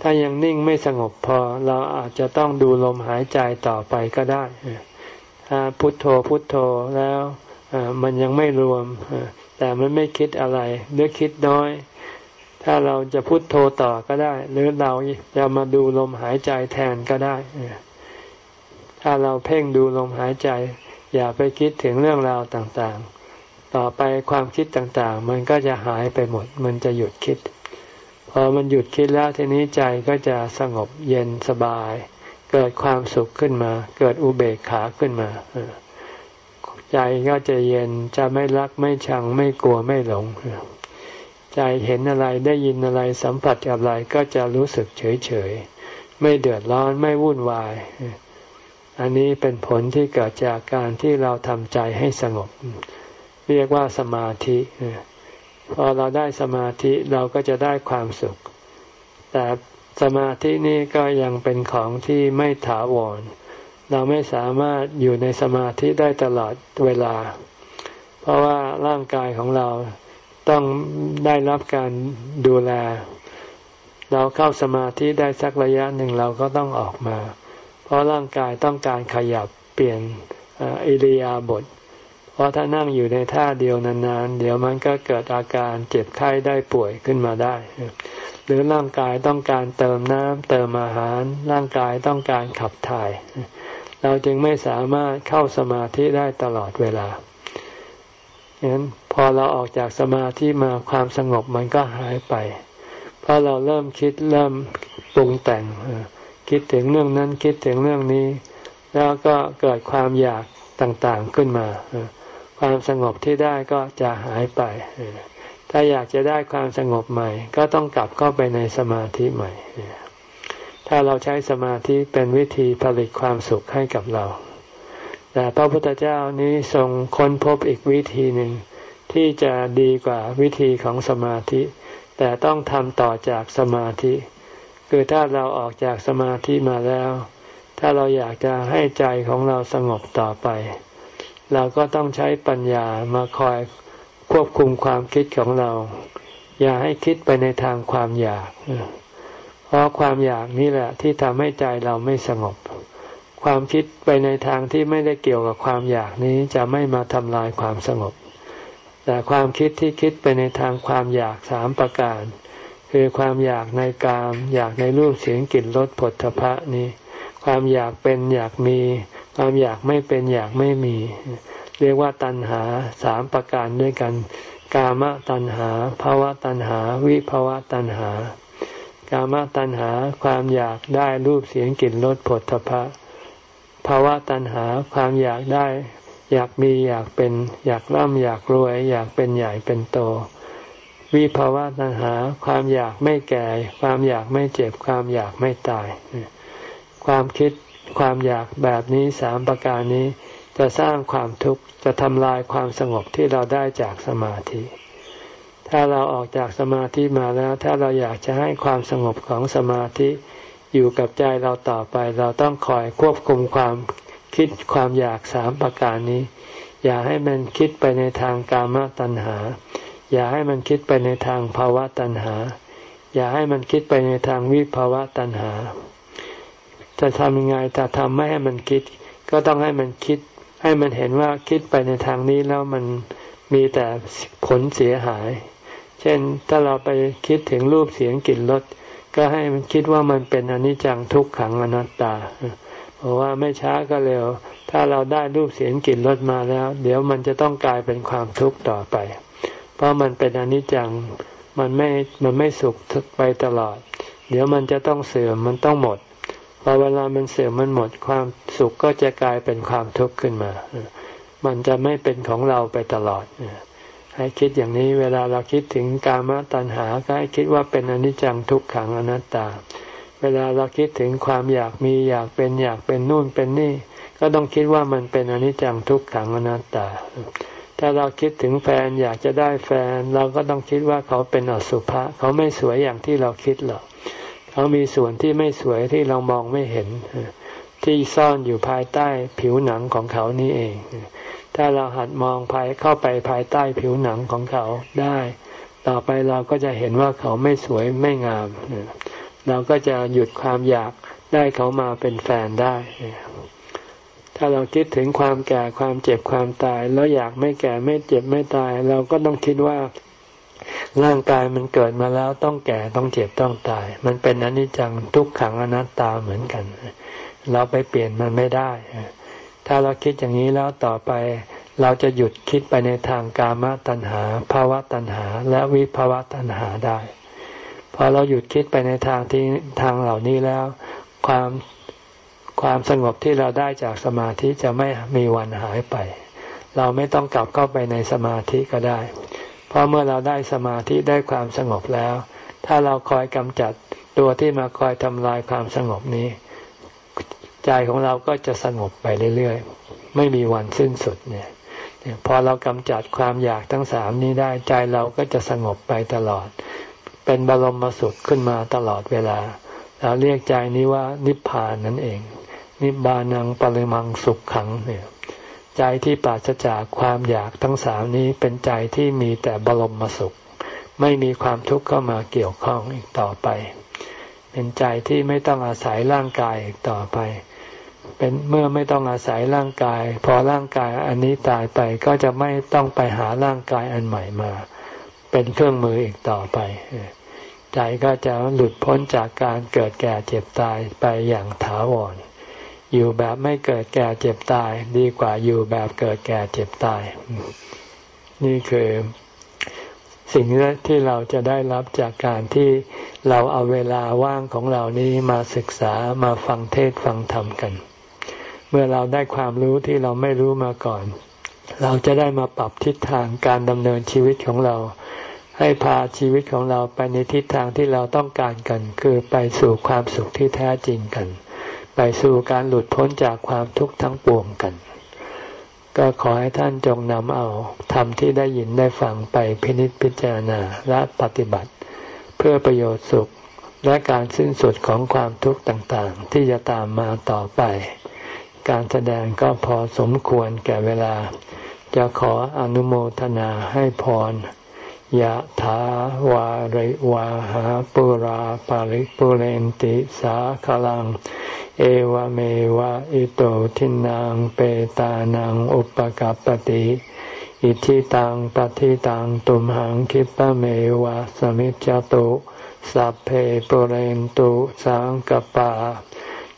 ถ้ายังนิ่งไม่สงบพอเราอาจจะต้องดูลมหายใจต่อไปก็ได้ถ้าพุทโธพุทโธแล้วมันยังไม่รวม แต่มันไม่คิดอะไรหรือคิดน้อย ถ้าเราจะพุโทโธต่อก็ได้ หรือเราจะมาดูลมหายใจแทนก็ได้ ถ้าเราเพ่งดูลมหายใจ อย่าไปคิดถึงเรื่องราวต่างๆ ต่อไปความคิดต่างๆ มันก็จะหายไปหมด มันจะหยุดคิด พอมันหยุดคิดแล้วทีนี้ใจก็จะสงบเย็นสบาย เกิดความสุขขึ้นมา เกิดอุเบกขาขึ้นมา ใจก็จะเย็นจะไม่รักไม่ชังไม่กลัวไม่หลง ใจเห็นอะไรได้ยินอะไรสัมผัสกับอะไรก็จะรู้สึกเฉยเฉยไม่เดือดร้อนไม่วุ่นวาย อันนี้เป็นผลที่เกิดจากการที่เราทำใจให้สงบ เรียกว่าสมาธิพอเราได้สมาธิเราก็จะได้ความสุข แต่สมาธินี้ก็ยังเป็นของที่ไม่ถาวร เราไม่สามารถอยู่ในสมาธิได้ตลอดเวลา เพราะว่าร่างกายของเราต้องได้รับการดูแล เราเข้าสมาธิได้สักระยะหนึ่งเราก็ต้องออกมา เพราะร่างกายต้องการขยับเปลี่ยนอิริยาบถเพราะถ้านั่งอยู่ในท่าเดียวนานๆ เดี๋ยวมันก็เกิดอาการเจ็บไข้ได้ป่วยขึ้นมาได้ หรือร่างกายต้องการเติมน้ำเติมอาหาร ร่างกายต้องการขับถ่าย เราจึงไม่สามารถเข้าสมาธิได้ตลอดเวลาฉะนั้นพอเราออกจากสมาธิมาความสงบมันก็หายไป เพราะเราเริ่มคิดเริ่มปรุงแต่งคิดถึงเรื่องนั้นคิดถึงเรื่องนี้ แล้วก็เกิดความอยากต่างๆขึ้นมา ความสงบที่ได้ก็จะหายไป ถ้าอยากจะได้ความสงบใหม่ ก็ต้องกลับเข้าไปในสมาธิใหม่ ถ้าเราใช้สมาธิเป็นวิธีผลิตความสุขให้กับเรา แต่พระพุทธเจ้านี้ทรงค้นพบอีกวิธีหนึ่งที่จะดีกว่าวิธีของสมาธิ แต่ต้องทำต่อจากสมาธิ คือถ้าเราออกจากสมาธิมาแล้ว ถ้าเราอยากจะให้ใจของเราสงบต่อไป เราก็ต้องใช้ปัญญามาคอยควบคุมความคิดของเรา อย่าให้คิดไปในทางความอยาก เพราะความอยากนี่แหละที่ทำให้ใจเราไม่สงบ ความคิดไปในทางที่ไม่ได้เกี่ยวกับความอยากนี้จะไม่มาทำลายความสงบ แต่ความคิดที่คิดไปในทางความอยากสามประการ คือความอยากในกาม อยากในรูปเสียงกลิ่นรสผลทพะนี้ ความอยากเป็นอยากมี ความอยากไม่เป็นอยากไม่มี เรียกว่าตัณหาสามประการด้วยกัน กามตัณหาภาวะตัณหา วิภาวะตัณหาามตัณหาความอยากได้รูปเสียงกลิ่นรสผลทพะภาวะตัณหาความอยากได้ อยากมีอยากเป็น อยากร่ำอยากรวย อยากเป็นใหญ่เป็นโต วิภาวะตัณหาความอยากไม่แก่ ความอยากไม่เจ็บ ความอยากไม่ตาย ความคิดความอยากแบบนี้สามประการนี้จะสร้างความทุกข์จะทำลายความสงบที่เราได้จากสมาธิ ถ้าเราออกจากสมาธิมาแล้ว ถ้าเราอยากจะให้ความสงบของสมาธิอยู่กับใจเราต่อไป เราต้องคอยควบคุมความคิดความอยากสามประการนี้ อย่าให้มันคิดไปในทางกามตัณหา อย่าให้มันคิดไปในทางภาวะตัณหา อย่าให้มันคิดไปในทางวิภาวะตัณหา จะทำยังไงจะทำไม่ให้มันคิด ก็ต้องให้มันคิด ให้มันเห็นว่าคิดไปในทางนี้แล้วมันมีแต่ผลเสียหาย เช่นถ้าเราไปคิดถึงรูปเสียงกลิ่นรสก็ให้มันคิดว่ามันเป็นอนิจจังทุกขังอนัตตา เพราะว่าไม่ช้าก็เร็ว ถ้าเราได้รูปเสียงกลิ่นรสมาแล้ว เดี๋ยวมันจะต้องกลายเป็นความทุกข์ต่อไป เพราะมันเป็นอนิจจังมันไม่มันไม่สุขไปตลอด เดี๋ยวมันจะต้องเสื่อมมันต้องหมดพอเวลามันเสื่อมมันหมดความสุขก็จะกลายเป็นความทุกข์ขึ้นมา มันจะไม่เป็นของเราไปตลอด ให้คิดอย่างนี้เวลาเราคิดถึงกามตัณหาก็ให้คิดว่าเป็นอนิจจังทุกขังอนัตตา เวลาเราคิดถึงความอยากมีอยากเป็นอยากเป็นนู่นเป็นนี่ ก็ต้องคิดว่ามันเป็นอนิจจังทุกขังอนัตตา ถ้าเราคิดถึงแฟนอยากจะได้แฟน เราก็ต้องคิดว่าเขาเป็นอสุภะเขาไม่สวยอย่างที่เราคิดหรอกเขามีส่วนที่ไม่สวยที่เรามองไม่เห็นที่ซ่อนอยู่ภายใต้ผิวหนังของเขานี่เอง ถ้าเราหัดมองภายเข้าไปภายใต้ผิวหนังของเขาได้ ต่อไปเราก็จะเห็นว่าเขาไม่สวยไม่งาม เราก็จะหยุดความอยากได้เขามาเป็นแฟนได้ ถ้าเราคิดถึงความแก่ความเจ็บความตาย แล้วอยากไม่แก่ไม่เจ็บไม่ตาย เราก็ต้องคิดว่าร่างกายมันเกิดมาแล้วต้องแก่ต้องเจ็บต้องตาย มันเป็นอนิจจังทุกขังอนัตตาเหมือนกัน เราไปเปลี่ยนมันไม่ได้ ถ้าเราคิดอย่างนี้แล้วต่อไป เราจะหยุดคิดไปในทางกามตัณหาภาวะตัณหา และวิภาวะตัณหาได้ พอเราหยุดคิดไปในทางที่ทางเหล่านี้แล้ว ความความสงบที่เราได้จากสมาธิจะไม่มีวันหายไป เราไม่ต้องกลับเข้าไปในสมาธิก็ได้ เพราะเมื่อเราได้สมาธิได้ความสงบแล้ว ถ้าเราคอยกำจัดตัวที่มาคอยทำลายความสงบนี้ ใจของเราก็จะสงบไปเรื่อยๆ ไม่มีวันสิ้นสุดเนี่ยพอเรากำจัดความอยากทั้งสามนี้ได้ใจเราก็จะสงบไปตลอด เป็นบรมสุขขึ้นมาตลอดเวลา เราเรียกใจนี้ว่านิพพานนั่นเอง นิบานังปริมังสุขขังเนี่ยใจที่ปราศจากความอยากทั้งสามนี้เป็นใจที่มีแต่บรมสุข ไม่มีความทุกข์เข้ามาเกี่ยวข้องอีกต่อไป เป็นใจที่ไม่ต้องอาศัยร่างกายอีกต่อไป เป็นเมื่อไม่ต้องอาศัยร่างกาย พอร่างกายอันนี้ตายไปก็จะไม่ต้องไปหาร่างกายอันใหม่มา เป็นเครื่องมืออีกต่อไป ใจก็จะหลุดพ้นจากการเกิดแก่เจ็บตายไปอย่างถาวร อยู่แบบไม่เกิดแก่เจ็บตายดีกว่าอยู่แบบเกิดแก่เจ็บตาย นี่คือสิ่งที่เราจะได้รับจากการที่เราเอาเวลาว่างของเรานี้มาศึกษามาฟังเทศฟังธรรมกัน มื่อเราได้ความรู้ที่เราไม่รู้มาก่อน เราจะได้มาปรับทิศทางการดำเนินชีวิตของเรา ให้พาชีวิตของเราไปในทิศทางที่เราต้องการกัน คือไปสู่ความสุขที่แท้จริงกัน ไปสู่การหลุดพ้นจากความทุกข์ทั้งปวงกัน ก็ขอให้ท่านจงนำเอาธรรมที่ได้ยินได้ฟังไปพินิจพิจารณาและปฏิบัติ เพื่อประโยชน์สุขและการสิ้นสุดของความทุกข์ต่างๆ ที่จะตามมาต่อไป การแสดงก็พอสมควรแก่เวลา จะขออนุโมทนาให้พรยะถาวาริวาหาปุราปาริปุเรนติสาคลัง เอวเมวะอิโตทินังเปตานังอุปกัปติอิทิตังปฏิตังตุมหังคิปะเมวะสมิจจตุสัพเพปุเรนตุสังกปา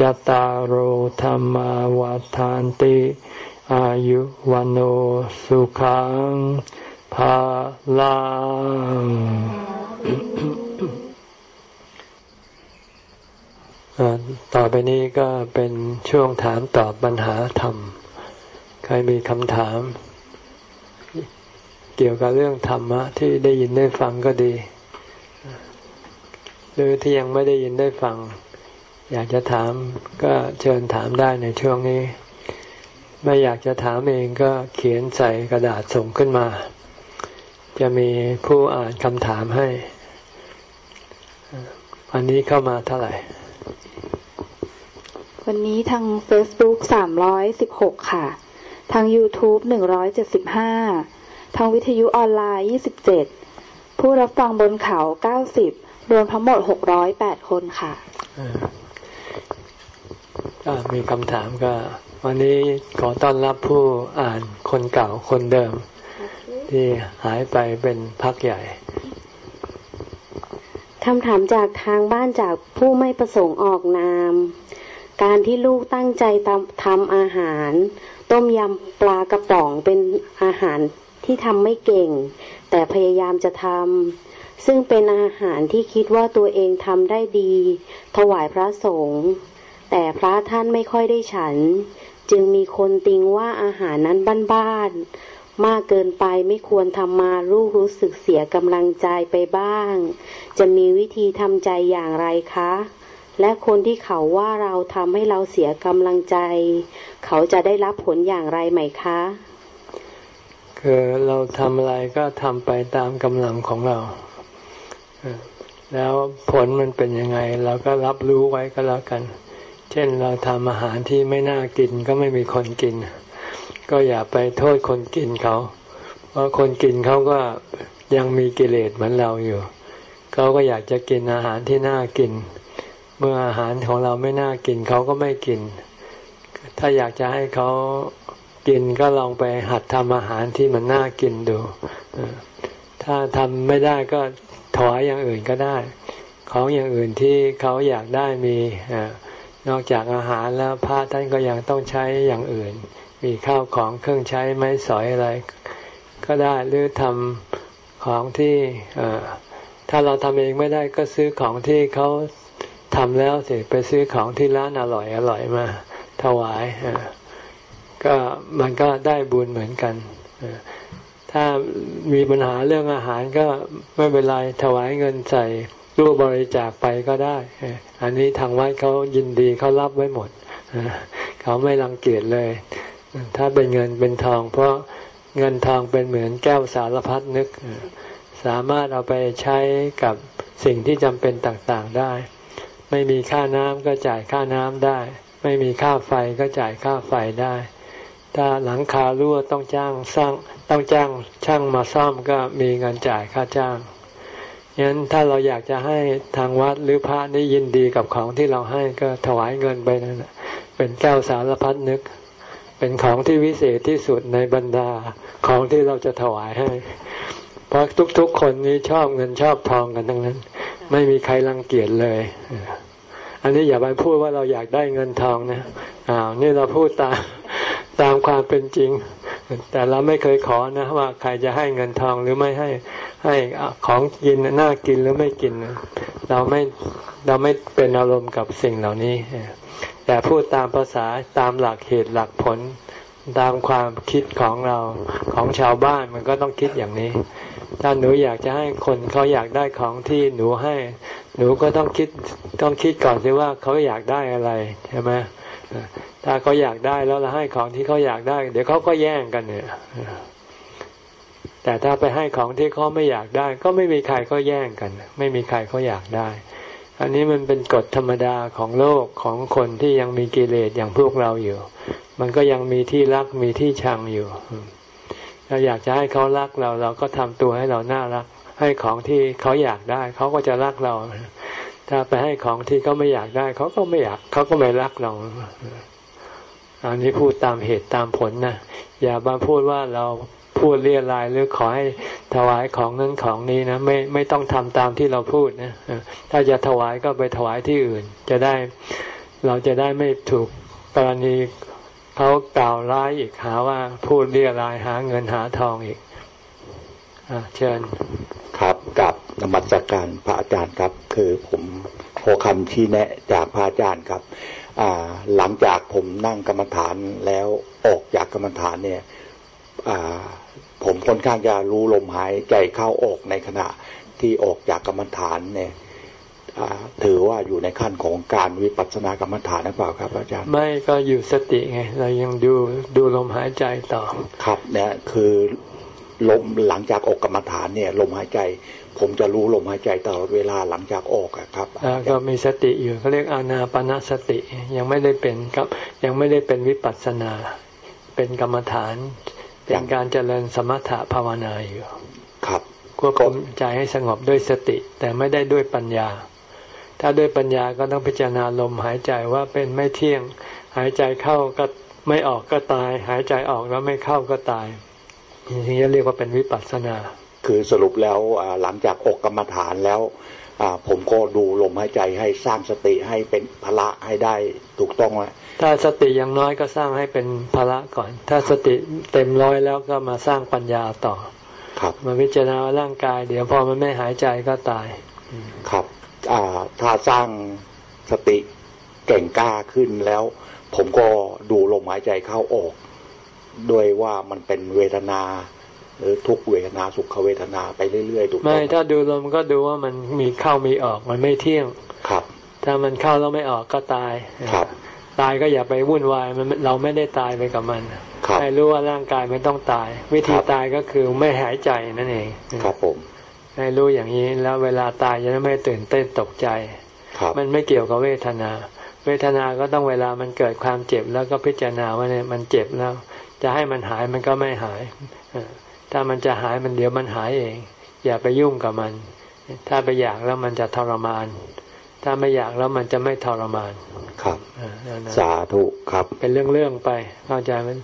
จตารโหธรรมวาทานติ อายุวันโอสุขังภาลังต่อไปนี้ก็เป็นช่วงถามตอบปัญหาธรรม ใครมีคำถาม เกี่ยวกับเรื่องธรรมะที่ได้ยินได้ฟังก็ดี หรือที่ยังไม่ได้ยินได้ฟัง อยากจะถามก็เชิญถามได้ในช่วงนี้ ไม่อยากจะถามเองก็เขียนใส่กระดาษส่งขึ้นมา จะมีผู้อ่านคำถามให้อันนี้เข้ามาเท่าไหร่ วันนี้ทาง Facebook 316ค่ะ ทาง YouTube 175ทางวิทยุออนไลน์27ผู้รับฟังบนเขา90รวมทั้งหมด608คนค่ะ มีคำถามก็ วันนี้ขอต้อนรับผู้อ่านคนเก่าคนเดิม ที่หายไปเป็นพักใหญ่คำถามจากทางบ้านจากผู้ไม่ประสงค์ออกนาม การที่ลูกตั้งใจทำอาหาร ต้มยำปลากระป๋องเป็นอาหารที่ทำไม่เก่ง แต่พยายามจะทำซึ่งเป็นอาหารที่คิดว่าตัวเองทำได้ดี ถวายพระสงฆ์ แต่พระท่านไม่ค่อยได้ฉัน จึงมีคนติงว่าอาหารนั้นบ้านๆมากเกินไปไม่ควรทำมาลูกรู้สึกเสียกำลังใจไปบ้าง จะมีวิธีทำใจอย่างไรคะ และคนที่เขาว่าเราทำให้เราเสียกำลังใจ เขาจะได้รับผลอย่างไรไหมคะ คือเราทำอะไรก็ทำไปตามกำลังของเราแล้วผลมันเป็นยังไง เราก็รับรู้ไว้ก็แล้วกัน เช่นเราทำอาหารที่ไม่น่ากินก็ไม่มีคนกิน ก็อย่าไปโทษคนกินเขา เพราะคนกินเขาก็ยังมีกิเลสเหมือนเราอยู่ เขาก็อยากจะกินอาหารที่น่ากิน เมื่ออาหารของเราไม่น่ากินเขาก็ไม่กิน ถ้าอยากจะให้เขากินก็ลองไปหัดทำอาหารที่มันน่ากินดู ถ้าทำไม่ได้ก็ถวายอย่างอื่นก็ได้ ของอย่างอื่นที่เขาอยากได้มี นอกจากอาหารแล้วพระท่านก็ยังต้องใช้อย่างอื่น มีข้าวของเครื่องใช้ไม้สอยอะไร ก็ได้หรือทำของที่ถ้าเราทำเองไม่ได้ก็ซื้อของที่เขาทำแล้วสิไปซื้อของที่ร้านอร่อยอร่อยมา ถวายก็มันก็ได้บุญเหมือนกันถ้ามีปัญหาเรื่องอาหารก็ไม่เป็นไรถวายเงินใส่ รูปบริจาคไปก็ได้ อันนี้ทางวัดเขายินดีเขารับไว้หมด เขาไม่รังเกียจเลย ถ้าเป็นเงินเป็นทอง เพราะเงินทองเป็นเหมือนแก้วสารพัดนึก สามารถเอาไปใช้กับสิ่งที่จำเป็นต่างๆได้ ไม่มีค่าน้ำก็จ่ายค่าน้ำได้ ไม่มีค่าไฟก็จ่ายค่าไฟได้ ถ้าหลังคารั่วต้องจ้างสร้างต้องจ้างช่างมาซ่อมก็มีเงินจ่ายค่าจ้าง ยันถ้าเราอยากจะให้ทางวัดหรือพระนี่ยินดีกับของที่เราให้ก็ถวายเงินไปนั่นเป็นแก้วสารพัดนึก เป็นของที่วิเศษที่สุดในบรรดาของที่เราจะถวายให้ เพราะทุกๆคนนี้ชอบเงินชอบทองกันทั้งนั้น ไม่มีใครรังเกียจเลย อันนี้อย่าไปพูดว่าเราอยากได้เงินทองนะอ้าวนี่เราพูดตามตามความเป็นจริง แต่เราไม่เคยขอนะว่าใครจะให้เงินทองหรือไม่ให้ให้ของกินน่ากินหรือไม่กิน เราไม่เราไม่เป็นอารมณ์กับสิ่งเหล่านี้ แต่พูดตามภาษาตามหลักเหตุหลักผล ตามความคิดของเราของชาวบ้านมันก็ต้องคิดอย่างนี้ ถ้าหนูอยากจะให้คนเขาอยากได้ของที่หนูให้ หนูก็ต้องคิดต้องคิดก่อนสิว่าเขาอยากได้อะไรใช่ไหม ถ้าเขาอยากได้แล้วเราให้ของที่เขาอยากได้ เดี๋ยวเขาก็แย่งกันเนี่ย แต่ถ้าไปให้ของที่เขาไม่อยากได้ ก็ไม่มีใครก็แย่งกัน ไม่มีใครเขาอยากได้ อันนี้มันเป็นกฎธรรมดาของโลกของคนที่ยังมีกิเลสอย่างพวกเราอยู่ มันก็ยังมีที่รักมีที่ชังอยู่ เราอยากจะให้เขารักเรา เราก็ทำตัวให้เราน่ารัก ให้ของที่เขาอยากได้ เขาก็จะรักเรา ถ้าไปให้ของที่เขาไม่อยากได้ เขาก็ไม่อยาก เขาก็ไม่รักเรา อันนี้พูดตามเหตุตามผลนะอย่ามาพูดว่าเราพูดเรียรายหรือขอให้ถวายของนั้นของนี้นะไม่ไม่ต้องทำตามที่เราพูดนะถ้าจะถวายก็ไปถวายที่อื่น จะได้เราจะได้ไม่ถูกกรณีเขากล่าวร้ายอีกหาว่าพูดเรียรายหาเงินหาทองอีกอเชิญครับกับนมัสการพระอาจารย์ครับ คือผมขอคำชี้แนะจากพระอาจารย์ครับ หลังจากผมนั่งกรรมฐานแล้วออกจากกรรมฐานเนี่ยผมค่อนข้างจะรู้ลมหายใจเข้าออกในขณะที่ออกจากกรรมฐานเนี่ยถือว่าอยู่ในขั้นของการวิปัสสนากรรมฐานหรือเปล่าครับ อาจารย์ไม่ก็อยู่สติไง เรายังดูดูลมหายใจต่อ ครับเนี่ยคือลมหลังจากออกกรรมฐานเนี่ย ลมหายใจ ผมจะรู้ลมหายใจตลอดเวลาหลังจากออกครับก็มีสติอยู่เขาเรียกอานาปนาสติยังไม่ได้เป็นกับ ยังไม่ได้เป็นวิปัสสนา เป็นกรรมฐานเป็นการเจริญสมถะภาวนาอยู่ครับควบคุมใจให้สงบด้วยสติ แต่ไม่ได้ด้วยปัญญา ถ้าด้วยปัญญาก็ต้องพิจารณาลมหายใจว่าเป็นไม่เที่ยง หายใจเข้าก็ไม่ออกก็ตาย หายใจออกแล้วไม่เข้าก็ตายนี่เรียกว่าเป็นวิปัสสนา คือสรุปแล้วหลังจากอกกรรมฐานแล้วผมก็ดูลมหายใจให้สร้างสติให้เป็นพละให้ได้ถูกต้องไหมถ้าสติยังน้อยก็สร้างให้เป็นพละก่อน ถ้าสติเต็มร้อยแล้วก็มาสร้างปัญญาต่อ ครับมาพิจารณาร่างกาย เดี๋ยวพอมันไม่หายใจก็ตาย ครับถ้าสร้างสติเก่งกล้าขึ้นแล้ว ผมก็ดูลมหายใจเข้าออก ด้วยว่ามันเป็นเวทนา หรือทุกเวทนาสุขเวทนาไปเรื่อยๆถูกไม่ถ้าดูลมก็ดูว่ามันมีเข้ามีออกมันไม่เที่ยงครับ ถ้ามันเข้าแล้วไม่ออกก็ตายครับ ตายก็อย่าไปวุ่นวายมันเราไม่ได้ตายไปกับมันให้รู้ว่าร่างกายไม่ต้องตาย วิธีตายก็คือไม่หายใจนั่นเองครับผมให้รู้อย่างนี้แล้วเวลาตายจะไม่ตื่นเต้นตกใจมันไม่เกี่ยวกับเวทนา เวทนาก็ต้องเวลามันเกิดความเจ็บแล้วก็พิจารณาว่าเนี่ยมันเจ็บแล้ว จะให้มันหายมันก็ไม่หาย ถ้ามันจะหายมันเดี๋ยวมันหายเอง อย่าไปยุ่งกับมัน ถ้าไปอยากแล้วมันจะทรมาน ถ้าไม่อยากแล้วมันจะไม่ทรมาน ครับสาธุครับ เป็นเรื่องๆไปเข้าใจมัน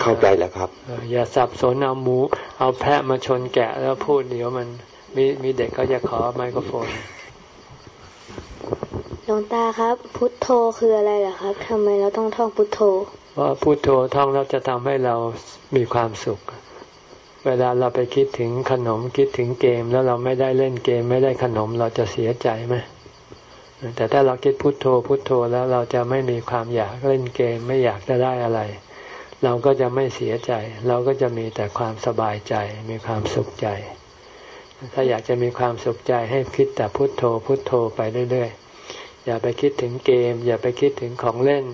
เข้าใจแล้วครับอย่าสับสนเอาหมู เอาแพะมาชนแกะแล้วพูดเดี๋ยวมันมีมีเด็กก็จะขอไมโครโฟนหลวงตาครับ พุทโธคืออะไรล่ะครับทำไมเราต้องท่องพุทโธเพราะพุโทโธท่องแล้วจะทำให้เรามีความสุข เวลาเราไปคิดถึงขนมคิดถึงเกม แล้วเราไม่ได้เล่นเกมไม่ได้ขนมเราจะเสียใจไหมแต่ถ้าเราคิดพุโทโธพุโทโธแล้วเราจะไม่มีความอยากเล่นเกมไม่อยากจะได้อะไร เราก็จะไม่เสียใจ เราก็จะมีแต่ความสบายใจ มีความสุขใจ ถ้าอยากจะมีความสุขใจให้คิดแต่พุโทโธพุโทโธไปเรื่อยๆอย่าไปคิดถึงเกม อย่าไปคิดถึงของเล่น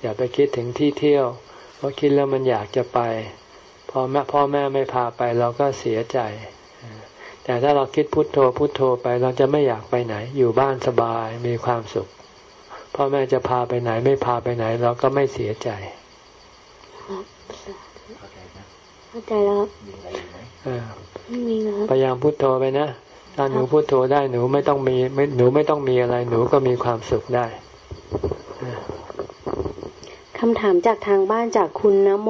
อย่าไปคิดถึงที่เที่ยวเพราะคิดแล้วมันอยากจะไป พอแม่พ่อแม่ไม่พาไปเราก็เสียใจ แต่ถ้าเราคิดพุทโธพุทโธไปเราจะไม่อยากไปไหน อยู่บ้านสบายมีความสุขพ่อแม่จะพาไปไหนไม่พาไปไหน เราก็ไม่เสียใจเข้าใจแล้วพยายามพุทโธไปนะถ้าหนูพุทโธได้หนูไม่ต้องมีหนูไม่ต้องมีอะไรหนูก็มีความสุขได้คำถามจากทางบ้านจากคุณนโม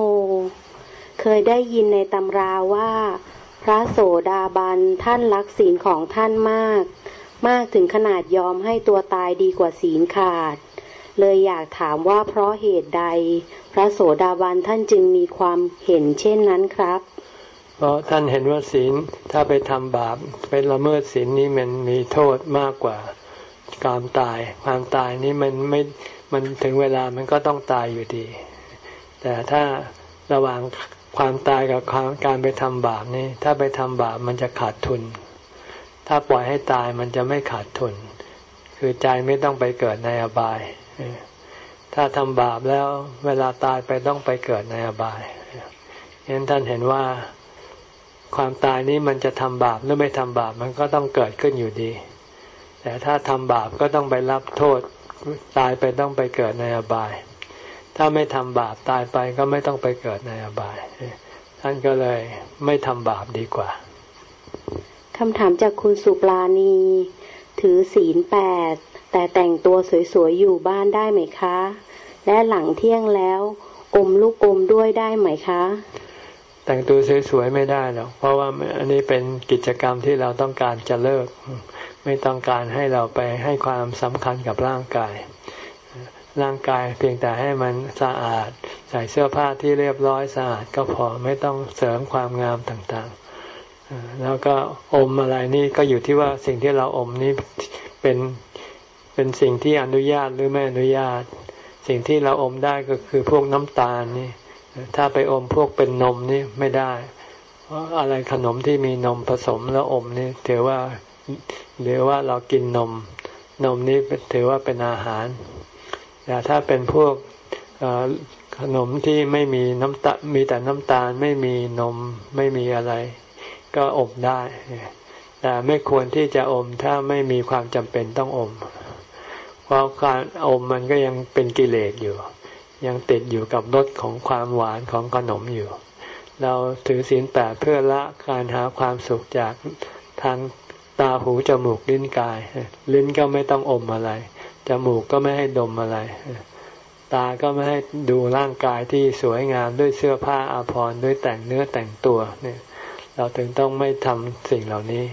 เคยได้ยินในตำราว่า พระโสดาบันท่านรักศีลของท่านมาก มากถึงขนาดยอมให้ตัวตายดีกว่าศีลขาด เลยอยากถามว่าเพราะเหตุใด พระโสดาบันท่านจึงมีความเห็นเช่นนั้นครับเพราะท่านเห็นว่าศีลถ้าไปทำบาปไปละเมิดศีลนี้มันมีโทษมากกว่าการตาย ความตายนี้มันไม่มันถึงเวลามันก็ต้องตายอยู่ดี แต่ถ้าระหว่าง ความตายกับการไปทำบาปนี่ถ้าไปทำบาปมันจะขาดทุน ถ้าปล่อยให้ตายมันจะไม่ขาดทุน คือใจไม่ต้องไปเกิดในอบาย ถ้าทำบาปแล้วเวลาตายไปต้องไปเกิดในอบายฉะนั้นท่านเห็นว่าความตายนี้มันจะทำบาปหรือไม่ทำบาปมันก็ต้องเกิดขึ้นอยู่ดี แต่ถ้าทำบาปก็ต้องไปรับโทษ ตายไปต้องไปเกิดในอบาย ถ้าไม่ทำบาปตายไปก็ไม่ต้องไปเกิดในอบาย ท่านก็เลยไม่ทำบาปดีกว่าคำถามจากคุณสุปราณี ถือศีลแปดแต่แต่งตัวสวยๆอยู่บ้านได้ไหมคะ และหลังเที่ยงแล้ว อมลูกอมด้วยได้ไหมคะ แต่งตัวสวยๆไม่ได้หรอกเพราะว่าอันนี้เป็นกิจกรรมที่เราต้องการจะเลิก ไม่ต้องการให้เราไปให้ความสำคัญกับร่างกาย ร่างกายเพียงแต่ให้มันสะอาด ใส่เสื้อผ้าที่เรียบร้อยสะอาดก็พอไม่ต้องเสริมความงามต่างๆ แล้วก็อมอะไรนี่ก็อยู่ที่ว่าสิ่งที่เราอมนี้เป็นเป็นสิ่งที่อนุญาตหรือไม่อนุญาต สิ่งที่เราอมได้ก็คือพวกน้ำตาลนี่ถ้าไปอมพวกเป็นนมนี่ไม่ได้เพราะอะไรขนมที่มีนมผสมแล้วอมนี่ถือว่าหรือว่าเรากินนม นมนี้ถือว่าเป็นอาหาร แต่ถ้าเป็นพวกขนมที่ไม่มีน้ำตามีแต่น้ำตาลไม่มีนมไม่มีอะไร ก็อมได้ แต่ไม่ควรที่จะอมถ้าไม่มีความจำเป็นต้องอม เพราะการอมมันก็ยังเป็นกิเลสอยู่ ยังติดอยู่กับรสของความหวานของขนมอยู่ เราถือศีลแปดเพื่อละการหาความสุขจากทางตาหูจมูกลิ้นกาย ลิ้นก็ไม่ต้องอมอะไร จมูกก็ไม่ให้ดมอะไร ตาก็ไม่ให้ดูร่างกายที่สวยงามด้วยเสื้อผ้าอาภรณ์ด้วยแต่งเนื้อแต่งตัวเนี่ย เราถึงต้องไม่ทำสิ่งเหล่านี้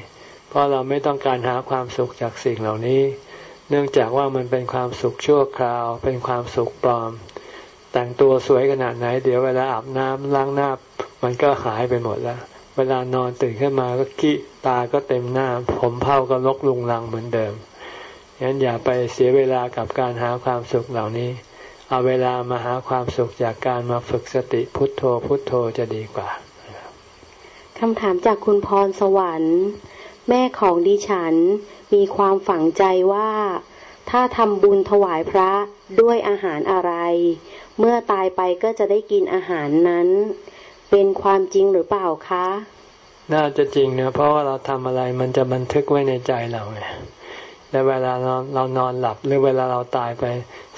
เพราะเราไม่ต้องการหาความสุขจากสิ่งเหล่านี้ เนื่องจากว่ามันเป็นความสุขชั่วคราว เป็นความสุขปลอม แต่งตัวสวยขนาดไหน เดี๋ยวเวลาอาบน้ำล้างหน้า มันก็หายไปหมดแล้วเวลานอนตื่นขึ้นมาก็ขี้ตาก็เต็มหน้า ผมเผาก็ลกลุงลังเหมือนเดิม งั้นอย่าไปเสียเวลากับการหาความสุขเหล่านี้ เอาเวลามาหาความสุขจากการมาฝึกสติพุทโธพุทโธจะดีกว่าคำถามจากคุณพรสวรรค์ แม่ของดิฉันมีความฝังใจว่า ถ้าทำบุญถวายพระด้วยอาหารอะไร เมื่อตายไปก็จะได้กินอาหารนั้น เป็นความจริงหรือเปล่าคะ น่าจะจริงนะเพราะว่าเราทำอะไรมันจะบันทึกไว้ในใจเราไง และเวลาเราเรานอนหลับ หรือเวลาเราตายไป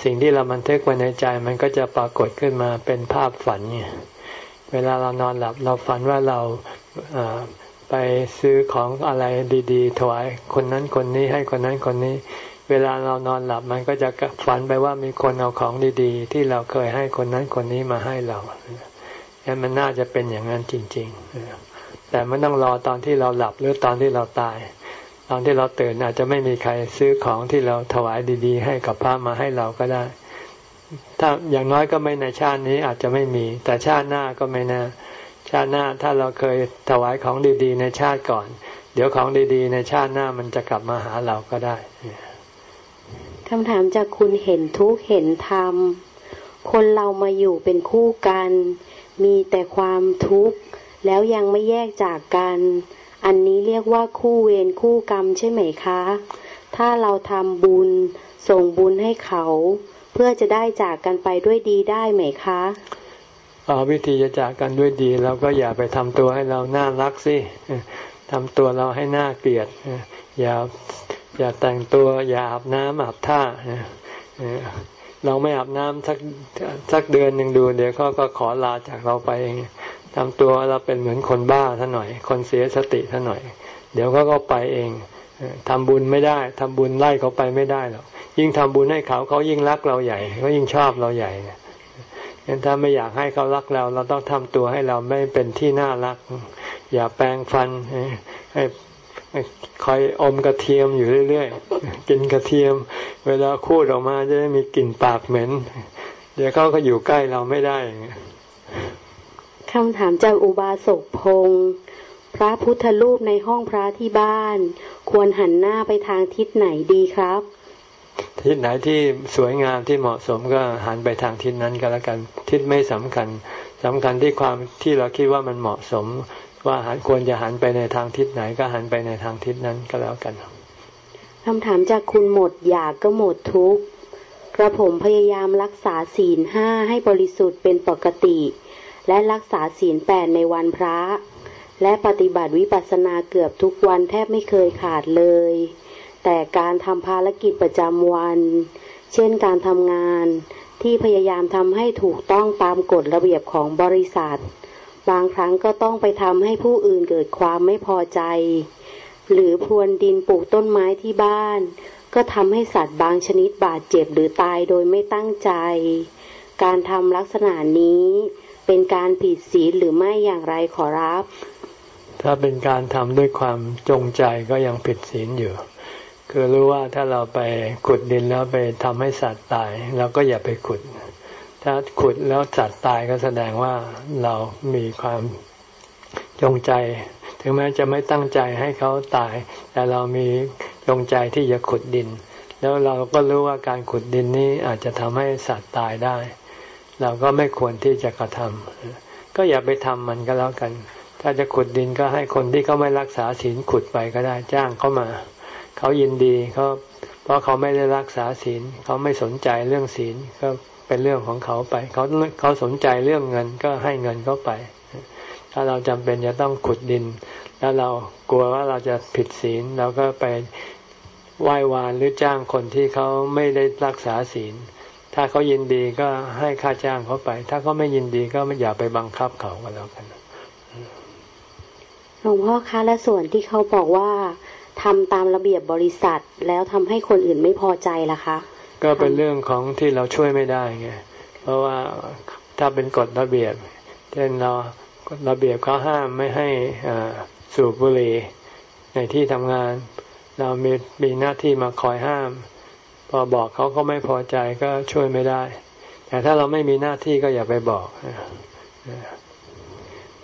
สิ่งที่เราบันทึกไว้ในใจ มันก็จะปรากฏขึ้นมาเป็นภาพฝันเนี่ยเวลาเรานอนหลับ เราฝันว่าเราไปซื้อของอะไรดีๆถวายคนนั้นคนนี้ให้คนนั้นคนนี้ เวลาเรานอนหลับมันก็จะฝันไปว่ามีคนเอาของดีๆ ที่เราเคยให้คนนั้นคนนี้มาให้เรางั้นมันน่าจะเป็นอย่างนั้นจริง ๆ แต่ไม่ต้องรอตอนที่เราหลับหรือตอนที่เราตาย ตอนที่เราตื่นอาจจะไม่มีใครซื้อของที่เราถวายดี ๆ ให้กับพระมาให้เราก็ได้ ถ้าอย่างน้อยก็ไม่ในชาตินี้อาจจะไม่มี แต่ชาติหน้าก็ไม่แน่ชาติหน้าถ้าเราเคยถวายของดี ๆ ในชาติก่อน เดี๋ยวของดีๆ ในชาติหน้ามันจะกลับมาหาเราก็ได้คำถามจากคุณเห็นทุกเห็นธรรม คนเรามาอยู่เป็นคู่กัน มีแต่ความทุกข์ แล้วยังไม่แยกจากกัน อันนี้เรียกว่าคู่เวรคู่กรรมใช่ไหมคะ ถ้าเราทำบุญส่งบุญให้เขา เพื่อจะได้จากกันไปด้วยดีได้ไหมคะเอาวิธีจะจากกันด้วยดีเราก็อย่าไปทำตัวให้เราน่ารักสิทำตัวเราให้น่าเกลียดอย่าอย่าแต่งตัวอย่าอาบน้ำอาบท่าเราไม่อาบน้ำสักสักเดือนหนึ่งดู เดี๋ยวเขาก็ขอลาจากเราไปเอง ทำตัวเราเป็นเหมือนคนบ้าท่าหน่อย คนเสียสติท่าหน่อย เดี๋ยวเขาก็ไปเองทำบุญไม่ได้ทำบุญไล่เขาไปไม่ได้หรอกยิ่งทำบุญให้เขาเขายิ่งรักเราใหญ่เขายิ่งชอบเราใหญ่งั้นถ้าไม่อยากให้เขารักเรา เราต้องทำตัวให้เราไม่เป็นที่น่ารัก อย่าแปลงฟันให้คอยอมกระเทียมอยู่เรื่อยๆ กินกระเทียม เวลาคูดออกมาจะได้มีกลิ่นปากเหม็น เดี๋ยวเขาก็อยู่ใกล้เราไม่ได้ คำถามจากอุบาสกพงศ์พระพุทธรูปในห้องพระที่บ้าน ควรหันหน้าไปทางทิศไหนดีครับ ทิศไหนที่สวยงามที่เหมาะสมก็หันไปทางทิศนั้นก็แล้วกัน ทิศไม่สำคัญสำคัญที่ความที่เราคิดว่ามันเหมาะสม ว่าหันควรจะหันไปในทางทิศไหนก็หันไปในทางทิศนั้นก็แล้วกันคำถามจากคุณหมดอยากก็หมดทุกกระผมพยายามรักษาศีลห้าให้บริสุทธิ์เป็นปกติ และรักษาศีลแปดในวันพระ และปฏิบัติวิปัสสนาเกือบทุกวันแทบไม่เคยขาดเลย แต่การทำภารกิจประจำวัน เช่นการทำงานที่พยายามทำให้ถูกต้องตามกฎระเบียบของบริษัท บางครั้งก็ต้องไปทำให้ผู้อื่นเกิดความไม่พอใจ หรือพรวนดินปลูกต้นไม้ที่บ้าน ก็ทำให้สัตว์บางชนิดบาดเจ็บหรือตายโดยไม่ตั้งใจ การทำลักษณะนี้ เป็นการผิดศีลหรือไม่อย่างไรขอรับ ถ้าเป็นการทำด้วยความจงใจก็ยังผิดศีลอยู่ คือรู้ว่าถ้าเราไปขุดดินแล้วไปทำให้สัตว์ตายเราก็อย่าไปขุด ถ้าขุดแล้วสัตว์ตายก็แสดงว่าเรามีความจงใจ ถึงแม้จะไม่ตั้งใจให้เขาตาย แต่เรามีจงใจที่จะขุดดิน แล้วเราก็รู้ว่าการขุดดินนี้อาจจะทำให้สัตว์ตายได้ เราก็ไม่ควรที่จะกระทำก็อย่าไปทำมันก็แล้วกัน ถ้าจะขุดดินก็ให้คนที่เขาไม่รักษาศีลขุดไปก็ได้จ้างเขามา เขายินดีเขาเพราะเขาไม่ได้รักษาศีลเขาไม่สนใจเรื่องศีลก็เป็นเรื่องของเขาไป เขาเขาสนใจเรื่องเงินก็ให้เงินเขาไป ถ้าเราจำเป็นจะต้องขุดดิน แล้วเรากลัวว่าเราจะผิดศีลเราก็ไปไหว้วานหรือจ้างคนที่เขาไม่ได้รักษาศีล ถ้าเขายินดีก็ให้ค่าจ้างเขาไป ถ้าเขาไม่ยินดีก็ไม่อย่าไปบังคับเขาก็แล้วกันหลวงพ่อคะและส่วนที่เขาบอกว่าทำตามระเบียบบริษัท แล้วทำให้คนอื่นไม่พอใจล่ะคะ ก็เป็นเรื่องของที่เราช่วยไม่ได้ไงเพราะว่าถ้าเป็นกฎระเบียบเช่นเราระเบียบเขาห้ามไม่ให้สูบบุหรี่ในที่ทำงาน เรามีมีหน้าที่มาคอยห้าม พอบอกเขาก็ไม่พอใจก็ช่วยไม่ได้ แต่ถ้าเราไม่มีหน้าที่ก็อย่าไปบอก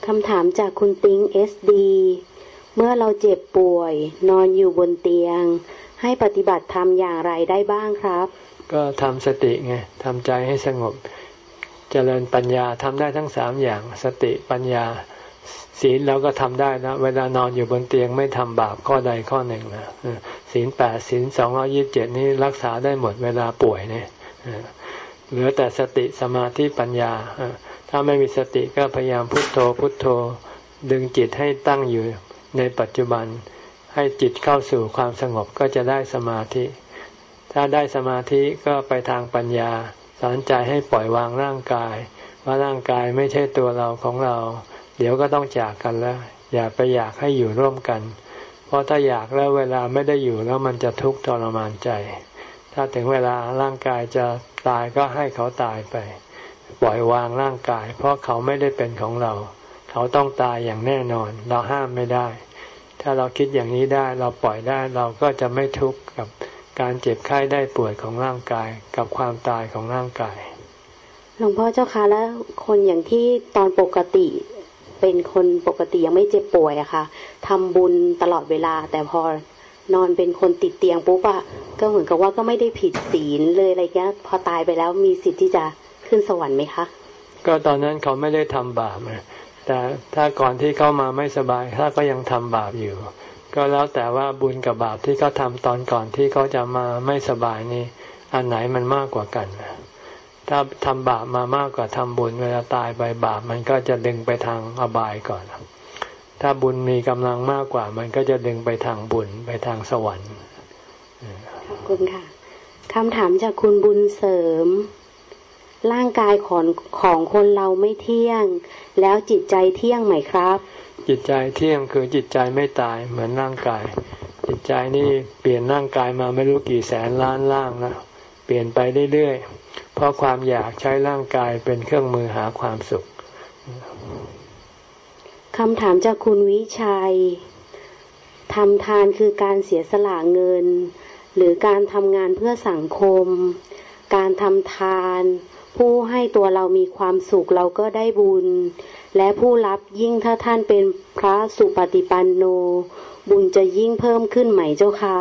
คำถามจากคุณติ้งเอสดีเมื่อเราเจ็บป่วย นอนอยู่บนเตียง ให้ปฏิบัติธรรมอย่างไรได้บ้างครับ ก็ทำสติไงทำใจให้สงบเจริญปัญญาทำได้ทั้งสามอย่างสติปัญญา ศีลเราก็ทำได้นะ เวลานอนอยู่บนเตียงไม่ทำบาปข้อใดข้อหนึ่งนะศีลแปดศีลสองร้อยิบเจ็ดนี้รักษาได้หมดเวลาป่วยเนี่ยเหลือแต่สติสมาธิปัญญา ถ้าไม่มีสติก็พยายามพุโทโธพุโทโธ ดึงจิตให้ตั้งอยู่ในปัจจุบัน ให้จิตเข้าสู่ความสงบก็จะได้สมาธิ ถ้าได้สมาธิก็ไปทางปัญญา สอนใจให้ปล่อยวางร่างกาย ว่าร่างกายไม่ใช่ตัวเราของเรา เดี๋ยวก็ต้องจากกันแล้ว อย่าไปอยากให้อยู่ร่วมกัน เพราะถ้าอยากแล้วเวลาไม่ได้อยู่แล้วมันจะทุกข์ทรมานใจ ถ้าถึงเวลาร่างกายจะตายก็ให้เขาตายไป ปล่อยวางร่างกาย เพราะเขาไม่ได้เป็นของเรา เขาต้องตายอย่างแน่นอน เราห้ามไม่ได้ ถ้าเราคิดอย่างนี้ได้เราปล่อยได้เราก็จะไม่ทุกข์กับการเจ็บไข้ได้ป่วยของร่างกายกับความตายของร่างกายหลวงพ่อเจ้าคะแล้วคนอย่างที่ตอนปกติ เป็นคนปกติยังไม่เจ็บป่วยอะค่ะทำบุญตลอดเวลา แต่พอนอนเป็นคนติดเตียงปุ๊บอะก็เหมือนกับว่าก็ไม่ได้ผิดศีลเลยอะไรเงี้ย พอตายไปแล้วมีสิทธิ์ที่จะขึ้นสวรรค์ไหมคะ ก็ตอนนั้นเขาไม่ได้ทำบาปแต่ถ้าก่อนที่เขามาไม่สบายถ้าก็ยังทำบาปอยู่ ก็แล้วแต่ว่าบุญกับบาปที่เขาทาตอนก่อนที่เขาจะมาไม่สบายนี่อันไหนมันมากกว่ากัน ถ้าทำบาปมามากกว่าทำบุญเวลาตายไปบาปมันก็จะดึงไปทางอบายก่อน ถ้าบุญมีกำลังมากกว่า มันก็จะดึงไปทางบุญไปทางสวรรค์ขอบคุณค่ะคำถามจากคุณบุญเสริม ร่างกายของของคนเราไม่เที่ยง แล้วจิตใจเที่ยงไหมครับ จิตใจเที่ยงคือจิตใจไม่ตายเหมือนร่างกาย จิตใจนี่เปลี่ยนร่างกายมาไม่รู้กี่แสนล้านล่างนะเปลี่ยนไปเรื่อยๆ เพราะความอยากใช้ร่างกายเป็นเครื่องมือหาความสุขคำถามจากคุณวิชัยทำทานคือการเสียสละเงิน หรือการทำงานเพื่อสังคม การทำทาน ผู้ให้ตัวเรามีความสุขเราก็ได้บุญ และผู้รับยิ่งถ้าท่านเป็นพระสุปฏิปันโน บุญจะยิ่งเพิ่มขึ้นไหมเจ้าคะ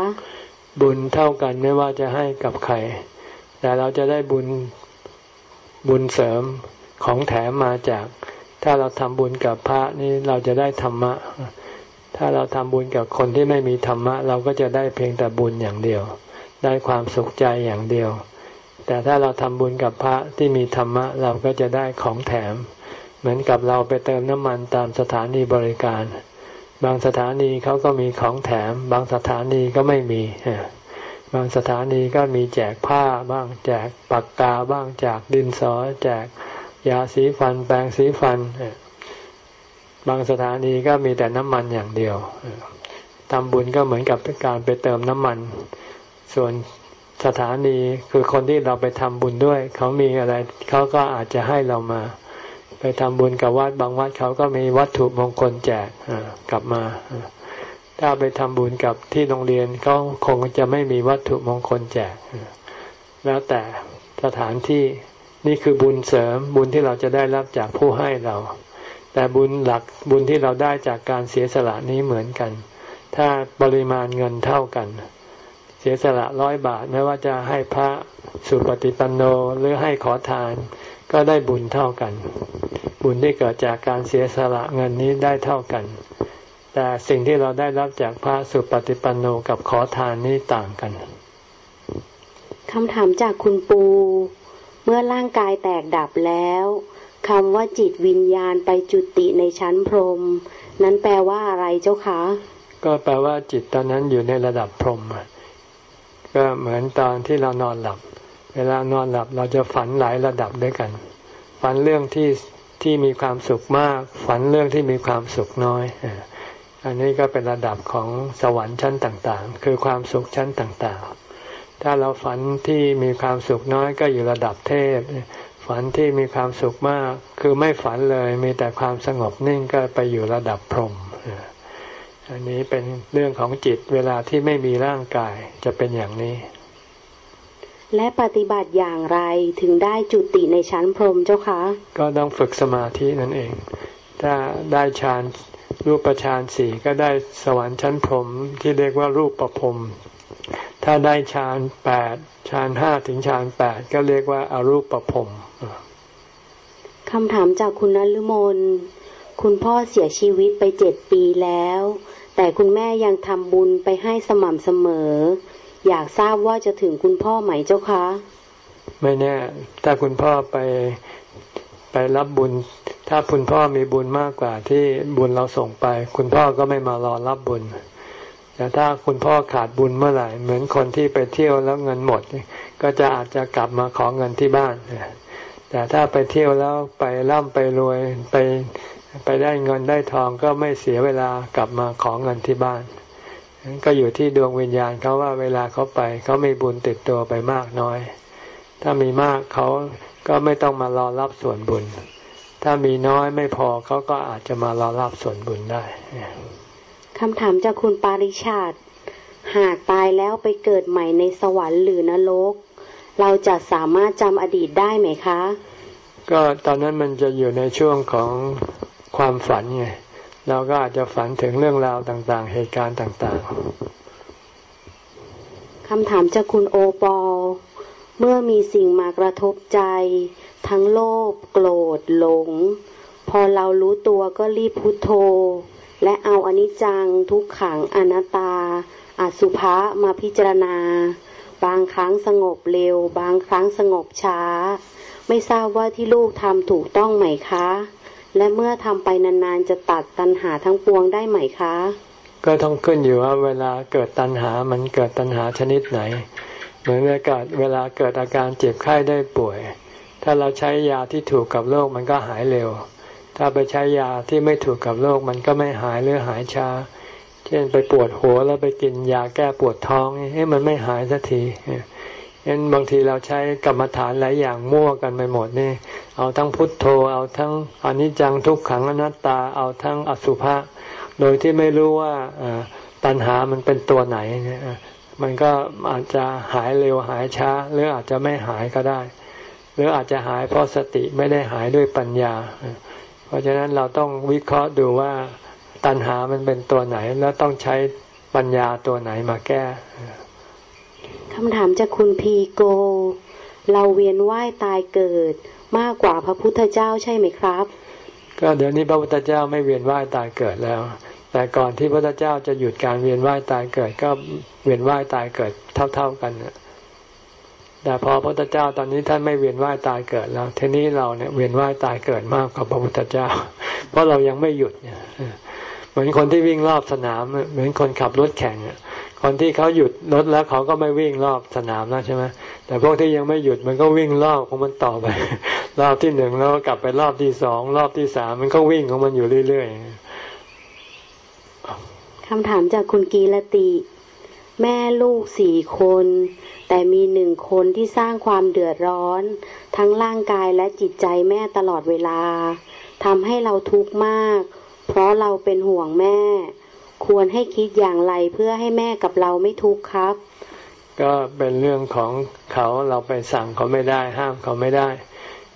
บุญเท่ากันไม่ว่าจะให้กับใคร แต่เราจะได้บุญบุญเสริมของแถมมาจาก ถ้าเราทำบุญกับพระนี่เราจะได้ธรรมะ ถ้าเราทำบุญกับคนที่ไม่มีธรรมะ เราก็จะได้เพียงแต่บุญอย่างเดียว ได้ความสุขใจอย่างเดียว แต่ถ้าเราทำบุญกับพระที่มีธรรมะ เราก็จะได้ของแถม เหมือนกับเราไปเติมน้ำมันตามสถานีบริการ บางสถานีเขาก็มีของแถม บางสถานีก็ไม่มี บางสถานีก็มีแจกผ้าบ้างแจกปากกาบ้างแจกดินสอ แจกยาสีฟันแปรงสีฟัน บางสถานีก็มีแต่น้ำมันอย่างเดียวทำบุญก็เหมือนกับการไปเติมน้ำมัน ส่วนสถานีคือคนที่เราไปทำบุญด้วย เขามีอะไร เขาก็อาจจะให้เรามา ไปทำบุญกับวัดบางวัดเขาก็มีวัตถุมงคลแจกกลับมา ถ้าไปทำบุญกับที่โรงเรียนเขาคงจะไม่มีวัตถุมงคลแจก แล้วแต่สถานที่นี่คือบุญเสริมบุญที่เราจะได้รับจากผู้ให้เรา แต่บุญหลักบุญที่เราได้จากการเสียสละนี้เหมือนกัน ถ้าปริมาณเงินเท่ากัน เสียสละร้อยบาทไม่ว่าจะให้พระสุปฏิปันโนหรือให้ขอทาน ก็ได้บุญเท่ากัน บุญที่เกิดจากการเสียสละเงินนี้ได้เท่ากัน แต่สิ่งที่เราได้รับจากพระสุปฏิปันโนกับขอทานนี้ต่างกันคำถามจากคุณปู เมื่อร่างกายแตกดับแล้วคำว่าจิตวิญญาณไปจุติในชั้นพรหมนั้นแปลว่าอะไรเจ้าคะ ก็แปลว่าจิตตอนนั้นอยู่ในระดับพรหมก็เหมือนตอนที่เรานอนหลับ เวลานอนหลับเราจะฝันหลายระดับด้วยกัน ฝันเรื่องที่ที่มีความสุขมาก ฝันเรื่องที่มีความสุขน้อย อันนี้ก็เป็นระดับของสวรรค์ชั้นต่างๆ คือความสุขชั้นต่างๆ ถ้าเราฝันที่มีความสุขน้อยก็อยู่ระดับเทพ ฝันที่มีความสุขมาก คือไม่ฝันเลยมีแต่ความสงบนิ่งก็ไปอยู่ระดับพรหมอันนี้เป็นเรื่องของจิตเวลาที่ไม่มีร่างกายจะเป็นอย่างนี้ และปฏิบัติอย่างไรถึงได้จุติในชั้นพรหมเจ้าคะ ก็ต้องฝึกสมาธินั่นเอง ถ้าได้ฌานรูปฌานสี่ก็ได้สวรรค์ชั้นพรหมที่เรียกว่ารูปประพรมถ้าได้ฌานแปดฌานห้าถึงฌานแปดก็เรียกว่าอารูปประพรมคำถามจากคุณนฤมลคุณพ่อเสียชีวิตไปเจ็ดปีแล้ว แต่คุณแม่ยังทำบุญไปให้สม่ำเสมอ อยากทราบว่าจะถึงคุณพ่อไหมเจ้าคะ ไม่แน่ ถ้าคุณพ่อไปไปรับบุญ ถ้าคุณพ่อมีบุญมากกว่าที่บุญเราส่งไป คุณพ่อก็ไม่มารอรับบุญ แต่ถ้าคุณพ่อขาดบุญเมื่อไหร่ เหมือนคนที่ไปเที่ยวแล้วเงินหมด ก็จะอาจจะกลับมาขอเงินที่บ้านแต่ถ้าไปเที่ยวแล้วไปร่ำไปรวยไปไปได้เงินได้ทองก็ไม่เสียเวลากลับมาขอเงินที่บ้าน ก็อยู่ที่ดวงวิญญาณเขาว่าเวลาเขาไปเขามีบุญติดตัวไปมากน้อย ถ้ามีมากเขาก็ไม่ต้องมารอรับส่วนบุญ ถ้ามีน้อยไม่พอเขาก็อาจจะมารอรับส่วนบุญได้คำถามจากคุณปาริชาติ หากตายแล้วไปเกิดใหม่ในสวรรค์หรือนรก เราจะสามารถจำอดีตได้ไหมคะ ก็ตอนนั้นมันจะอยู่ในช่วงของความฝันไงเราก็อาจจะฝันถึงเรื่องราวต่าง ๆ เหตุการณ์ต่าง ๆคำถามจากคุณโอปอล เมื่อมีสิ่งมากระทบใจ ทั้งโลภโกรธหลง พอเรารู้ตัวก็รีบพุโทโธ และเอาอนิจจังทุกขังอนัตตาอสุภะมาพิจารณา บางครั้งสงบเร็ว บางครั้งสงบช้า ไม่ทราบว่าที่ลูกทำถูกต้องไหมคะ และเมื่อทำไปนานๆจะตัดตัณหาทั้งปวงได้ไหมคะ ก็ต้องขึ้นอยู่ว่าเวลาเกิดตัณหามันเกิดตัณหาชนิดไหน เหมือนเวลาเวลาเกิดอาการเจ็บไข้ได้ป่วย ถ้าเราใช้ยาที่ถูกกับโรคมันก็หายเร็ว ถ้าไปใช้ยาที่ไม่ถูกกับโรคมันก็ไม่หายหรือหายช้า เช่นไปปวดหัวแล้วไปกินยาแก้ปวดท้องเฮ้มันไม่หายสักทีเห็นบางทีเราใช้กรรมฐานหลายอย่างมั่วกันไปหมดนี่ เอาทั้งพุทโธ เอาทั้งอนิจจังทุกขังอนัตตา เอาทั้งอสุภะ โดยที่ไม่รู้ว่าตัณหามันเป็นตัวไหน มันก็อาจจะหายเร็วหายช้า หรืออาจจะไม่หายก็ได้ หรืออาจจะหายเพราะสติไม่ได้หายด้วยปัญญา เพราะฉะนั้นเราต้องวิเคราะห์ดูว่าตัณหามันเป็นตัวไหน แล้วต้องใช้ปัญญาตัวไหนมาแก้คำถามจากคุณพีโก เราเวียนว่ายตายเกิดมากกว่าพระพุทธเจ้าใช่ไหมครับ ก็เดี๋ยวนี้พระพุทธเจ้าไม่เวียนว่ายตายเกิดแล้ว แต่ก่อนที่พระพุทธเจ้าจะหยุดการเวียนว่ายตายเกิดก็เวียนว่ายตายเกิดเท่า ๆกันแต่พอพระพุทธเจ้าตอนนี้ท่านไม่เวียนว่ายตายเกิดแล้วทีนี้เราเนี่ยเวียนว่ายตายเกิดมากกว่าพระพุทธเจ้า เพราะเรายังไม่หยุดเนี่ยเหมือนคนที่วิ่งรอบสนาม เหมือนคนขับรถแข่งคนที่เขาหยุดรถแล้วเขาก็ไม่วิ่งรอบสนามแล้วใช่ไหมแต่พวกที่ยังไม่หยุดมันก็วิ่งรอบของมันต่อไป รอบที่หนึ่งแล้วกลับไปรอบที่สองรอบที่สามมันก็วิ่งของมันอยู่เรื่อยๆ คำถามจากคุณกีรติ แม่ลูกสี่คน แต่มีหนึ่งคนที่สร้างความเดือดร้อน ทั้งร่างกายและจิตใจแม่ตลอดเวลาทำให้เราทุกข์มาก เพราะเราเป็นห่วงแม่ ควรให้คิดอย่างไรเพื่อให้แม่กับเราไม่ทุกข์ครับ ก็เป็นเรื่องของเขาเราไปสั่งเขาไม่ได้ ห้ามเขาไม่ได้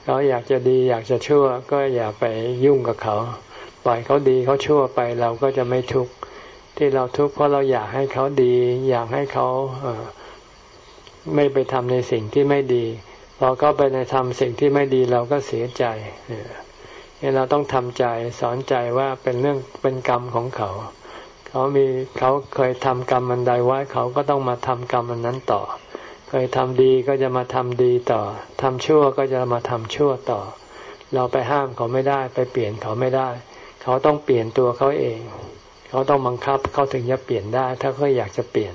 เขาอยากจะดีอยากจะชั่วก็อย่าไปยุ่งกับเขา ปล่อยเขาดีเขาชั่วไปเราก็จะไม่ทุกข์ ที่เราทุกข์เพราะเราอยากให้เขาดี อยากให้เขาเไม่ไปทำในสิ่งที่ไม่ดีพอเขาไปในทำสิ่งที่ไม่ดีเราก็เสียใจเนี่ยเราต้องทำใจสอนใจว่าเป็นเรื่องเป็นกรรมของเขา เขามีเขาเคยทำกรรมมันใดไว้เขาก็ต้องมาทำกรรมมันนั้นต่อ เคยทำดีก็จะมาทำดีต่อทำชั่วก็จะมาทำชั่วต่อ เราไปห้ามเขาไม่ได้ ไปเปลี่ยนเขาไม่ได้ เขาต้องเปลี่ยนตัวเขาเอง เขาต้องบังคับเขาถึงจะเปลี่ยนได้ ถ้าเขาอยากจะเปลี่ยน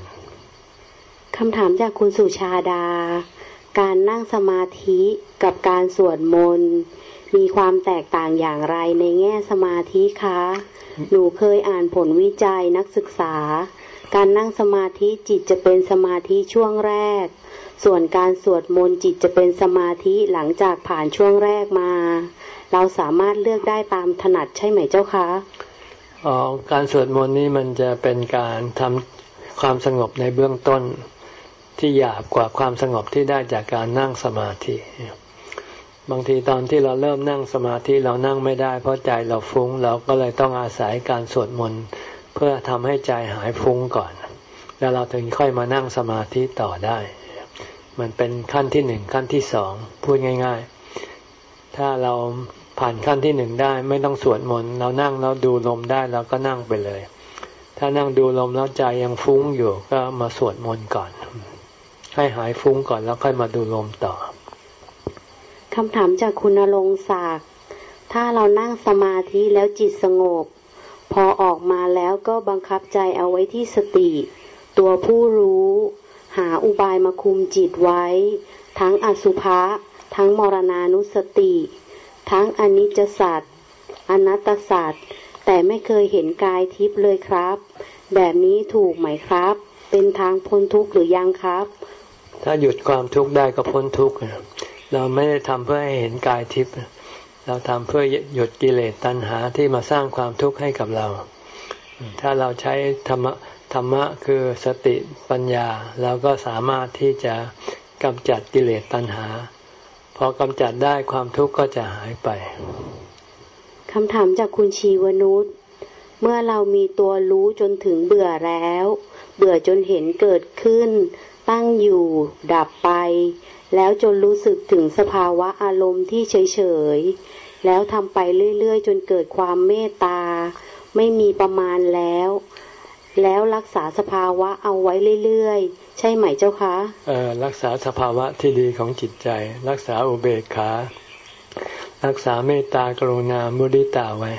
คำถามจากคุณสุชาดา การนั่งสมาธิกับการสวดมนต์มีความแตกต่างอย่างไรในแง่สมาธิคะ หนูเคยอ่านผลวิจัยนักศึกษา การนั่งสมาธิจิตจะเป็นสมาธิช่วงแรก ส่วนการสวดมนต์จิตจะเป็นสมาธิหลังจากผ่านช่วงแรกมา เราสามารถเลือกได้ตามถนัดใช่ไหมเจ้าคะ ออการสวดมนต์นี่มันจะเป็นการทำความสงบในเบื้องต้นที่หยาบกว่าความสงบที่ได้จากการนั่งสมาธิ บางทีตอนที่เราเริ่มนั่งสมาธิเรานั่งไม่ได้ เพราะใจเราฟุ้ง เราก็เลยต้องอาศัยการสวดมนต์เพื่อทำให้ใจหายฟุ้งก่อน แล้วเราถึงค่อยมานั่งสมาธิต่อได้ มันเป็นขั้นที่หนึ่งขั้นที่สองพูดง่าย ๆ ถ้าเรา ผ่านขั้นที่หนึ่งได้ไม่ต้องสวดมนต์เรานั่งแล้วดูลมได้เราก็นั่งไปเลย ถ้านั่งดูลมแล้วใจยังฟุ้งอยู่ก็มาสวดมนต์ก่อน ให้หายฟุ้งก่อนแล้วค่อยมาดูลมต่อคำถามจากคุณลงศักดิ์ถ้าเรานั่งสมาธิแล้วจิตสงบ พอออกมาแล้วก็บังคับใจเอาไว้ที่สติ ตัวผู้รู้ หาอุบายมาคุมจิตไว้ ทั้งอสุภะทั้งมรณานุสติ ทั้งอนิจจสัตว์อนัตตศาสตว์แต่ไม่เคยเห็นกายทิพย์เลยครับ แบบนี้ถูกไหมครับ เป็นทางพ้นทุกข์หรือยังครับ ถ้าหยุดความทุกข์ได้ก็พ้นทุกข์เราไม่ได้ทำเพื่อให้เห็นกายทิพย์เราทำเพื่อหยุดกิเลสตัณหาที่มาสร้างความทุกข์ให้กับเรา ถ้าเราใช้ธรรมะธรรมะคือสติปัญญาเราก็สามารถที่จะกำจัดกิเลสตัณหา พอกำจัดได้ความทุกข์ก็จะหายไปคำถามจากคุณชีวนุชเมื่อเรามีตัวรู้จนถึงเบื่อแล้ว เบื่อจนเห็นเกิดขึ้น ตั้งอยู่ ดับไป แล้วจนรู้สึกถึงสภาวะอารมณ์ที่เฉยๆ แล้วทำไปเรื่อยๆ จนเกิดความเมตตา ไม่มีประมาณแล้ว แล้วรักษาสภาวะเอาไว้เรื่อยๆ ใช่ไหมเจ้าคะเออรักษาสภาวะที่ดีของจิตใจ รักษาอุเบกขา รักษาเมตตากรุณามุดิตาไว้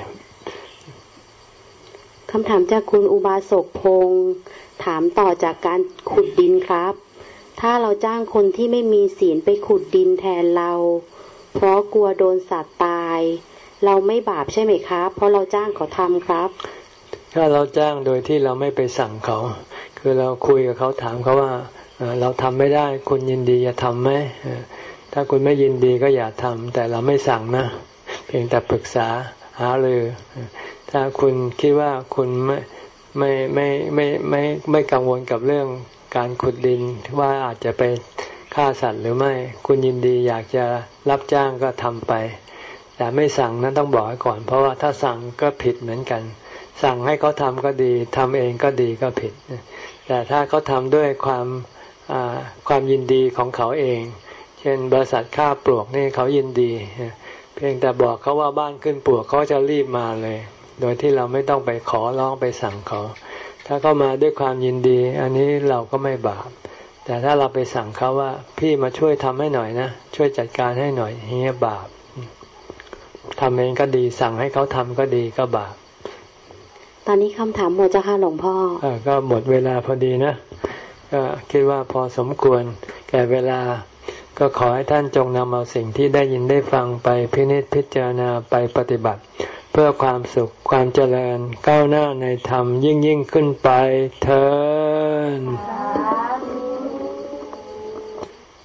คำถามจากคุณอุบาสกพงศ์ถามต่อจากการขุดดินครับ ถ้าเราจ้างคนที่ไม่มีศีลไปขุดดินแทนเรา เพราะกลัวโดนสัตว์ตาย เราไม่บาปใช่ไหมครับ เพราะเราจ้างเขาทำครับ ถ้าเราจ้างโดยที่เราไม่ไปสั่งเขา คือเราคุยกับเขาถามเขาว่าเราทำไม่ได้ คุณยินดีจะทำไหมถ้าคุณไม่ยินดีก็อย่าทำแต่เราไม่สั่งนะ เพียงแต่ปรึกษาหาเลยถ้าคุณคิดว่าคุณไม่ไม่ไม่ไม่ไม่ไม่กังวลกับเรื่องการขุดดินว่าอาจจะไปฆ่าสัตว์หรือไม่ คุณยินดีอยากจะรับจ้างก็ทำไป แต่ไม่สั่งนั้นต้องบอกก่อน เพราะว่าถ้าสั่งก็ผิดเหมือนกัน สั่งให้เขาทำก็ดีทำเองก็ดีก็ผิด แต่ถ้าเขาทำด้วยความความยินดีของเขาเอง เช่นบริษัทค่าปลวกนี่เขายินดี เพียงแต่บอกเขาว่าบ้านขึ้นปลวกเขาจะรีบมาเลย โดยที่เราไม่ต้องไปขอร้องไปสั่งเขาถ้าเขามาด้วยความยินดี อันนี้เราก็ไม่บาป แต่ถ้าเราไปสั่งเขาว่า พี่มาช่วยทำให้หน่อยนะ ช่วยจัดการให้หน่อยเฮียบาปทำเองก็ดีสั่งให้เขาทำก็ดีก็บาป ตอนนี้คำถามหมดจ้าค่ะหลวงพ่ออก็หมดเวลาพอดีนะ ก็คิดว่าพอสมควรแก่เวลา ก็ขอให้ท่านจงนำเอาสิ่งที่ได้ยินได้ฟังไปพินิจพิจารณาไปปฏิบัติ เพื่อความสุขความเจริญก้าวหน้าในธรรมยิ่งยิ่งขึ้นไปเถิด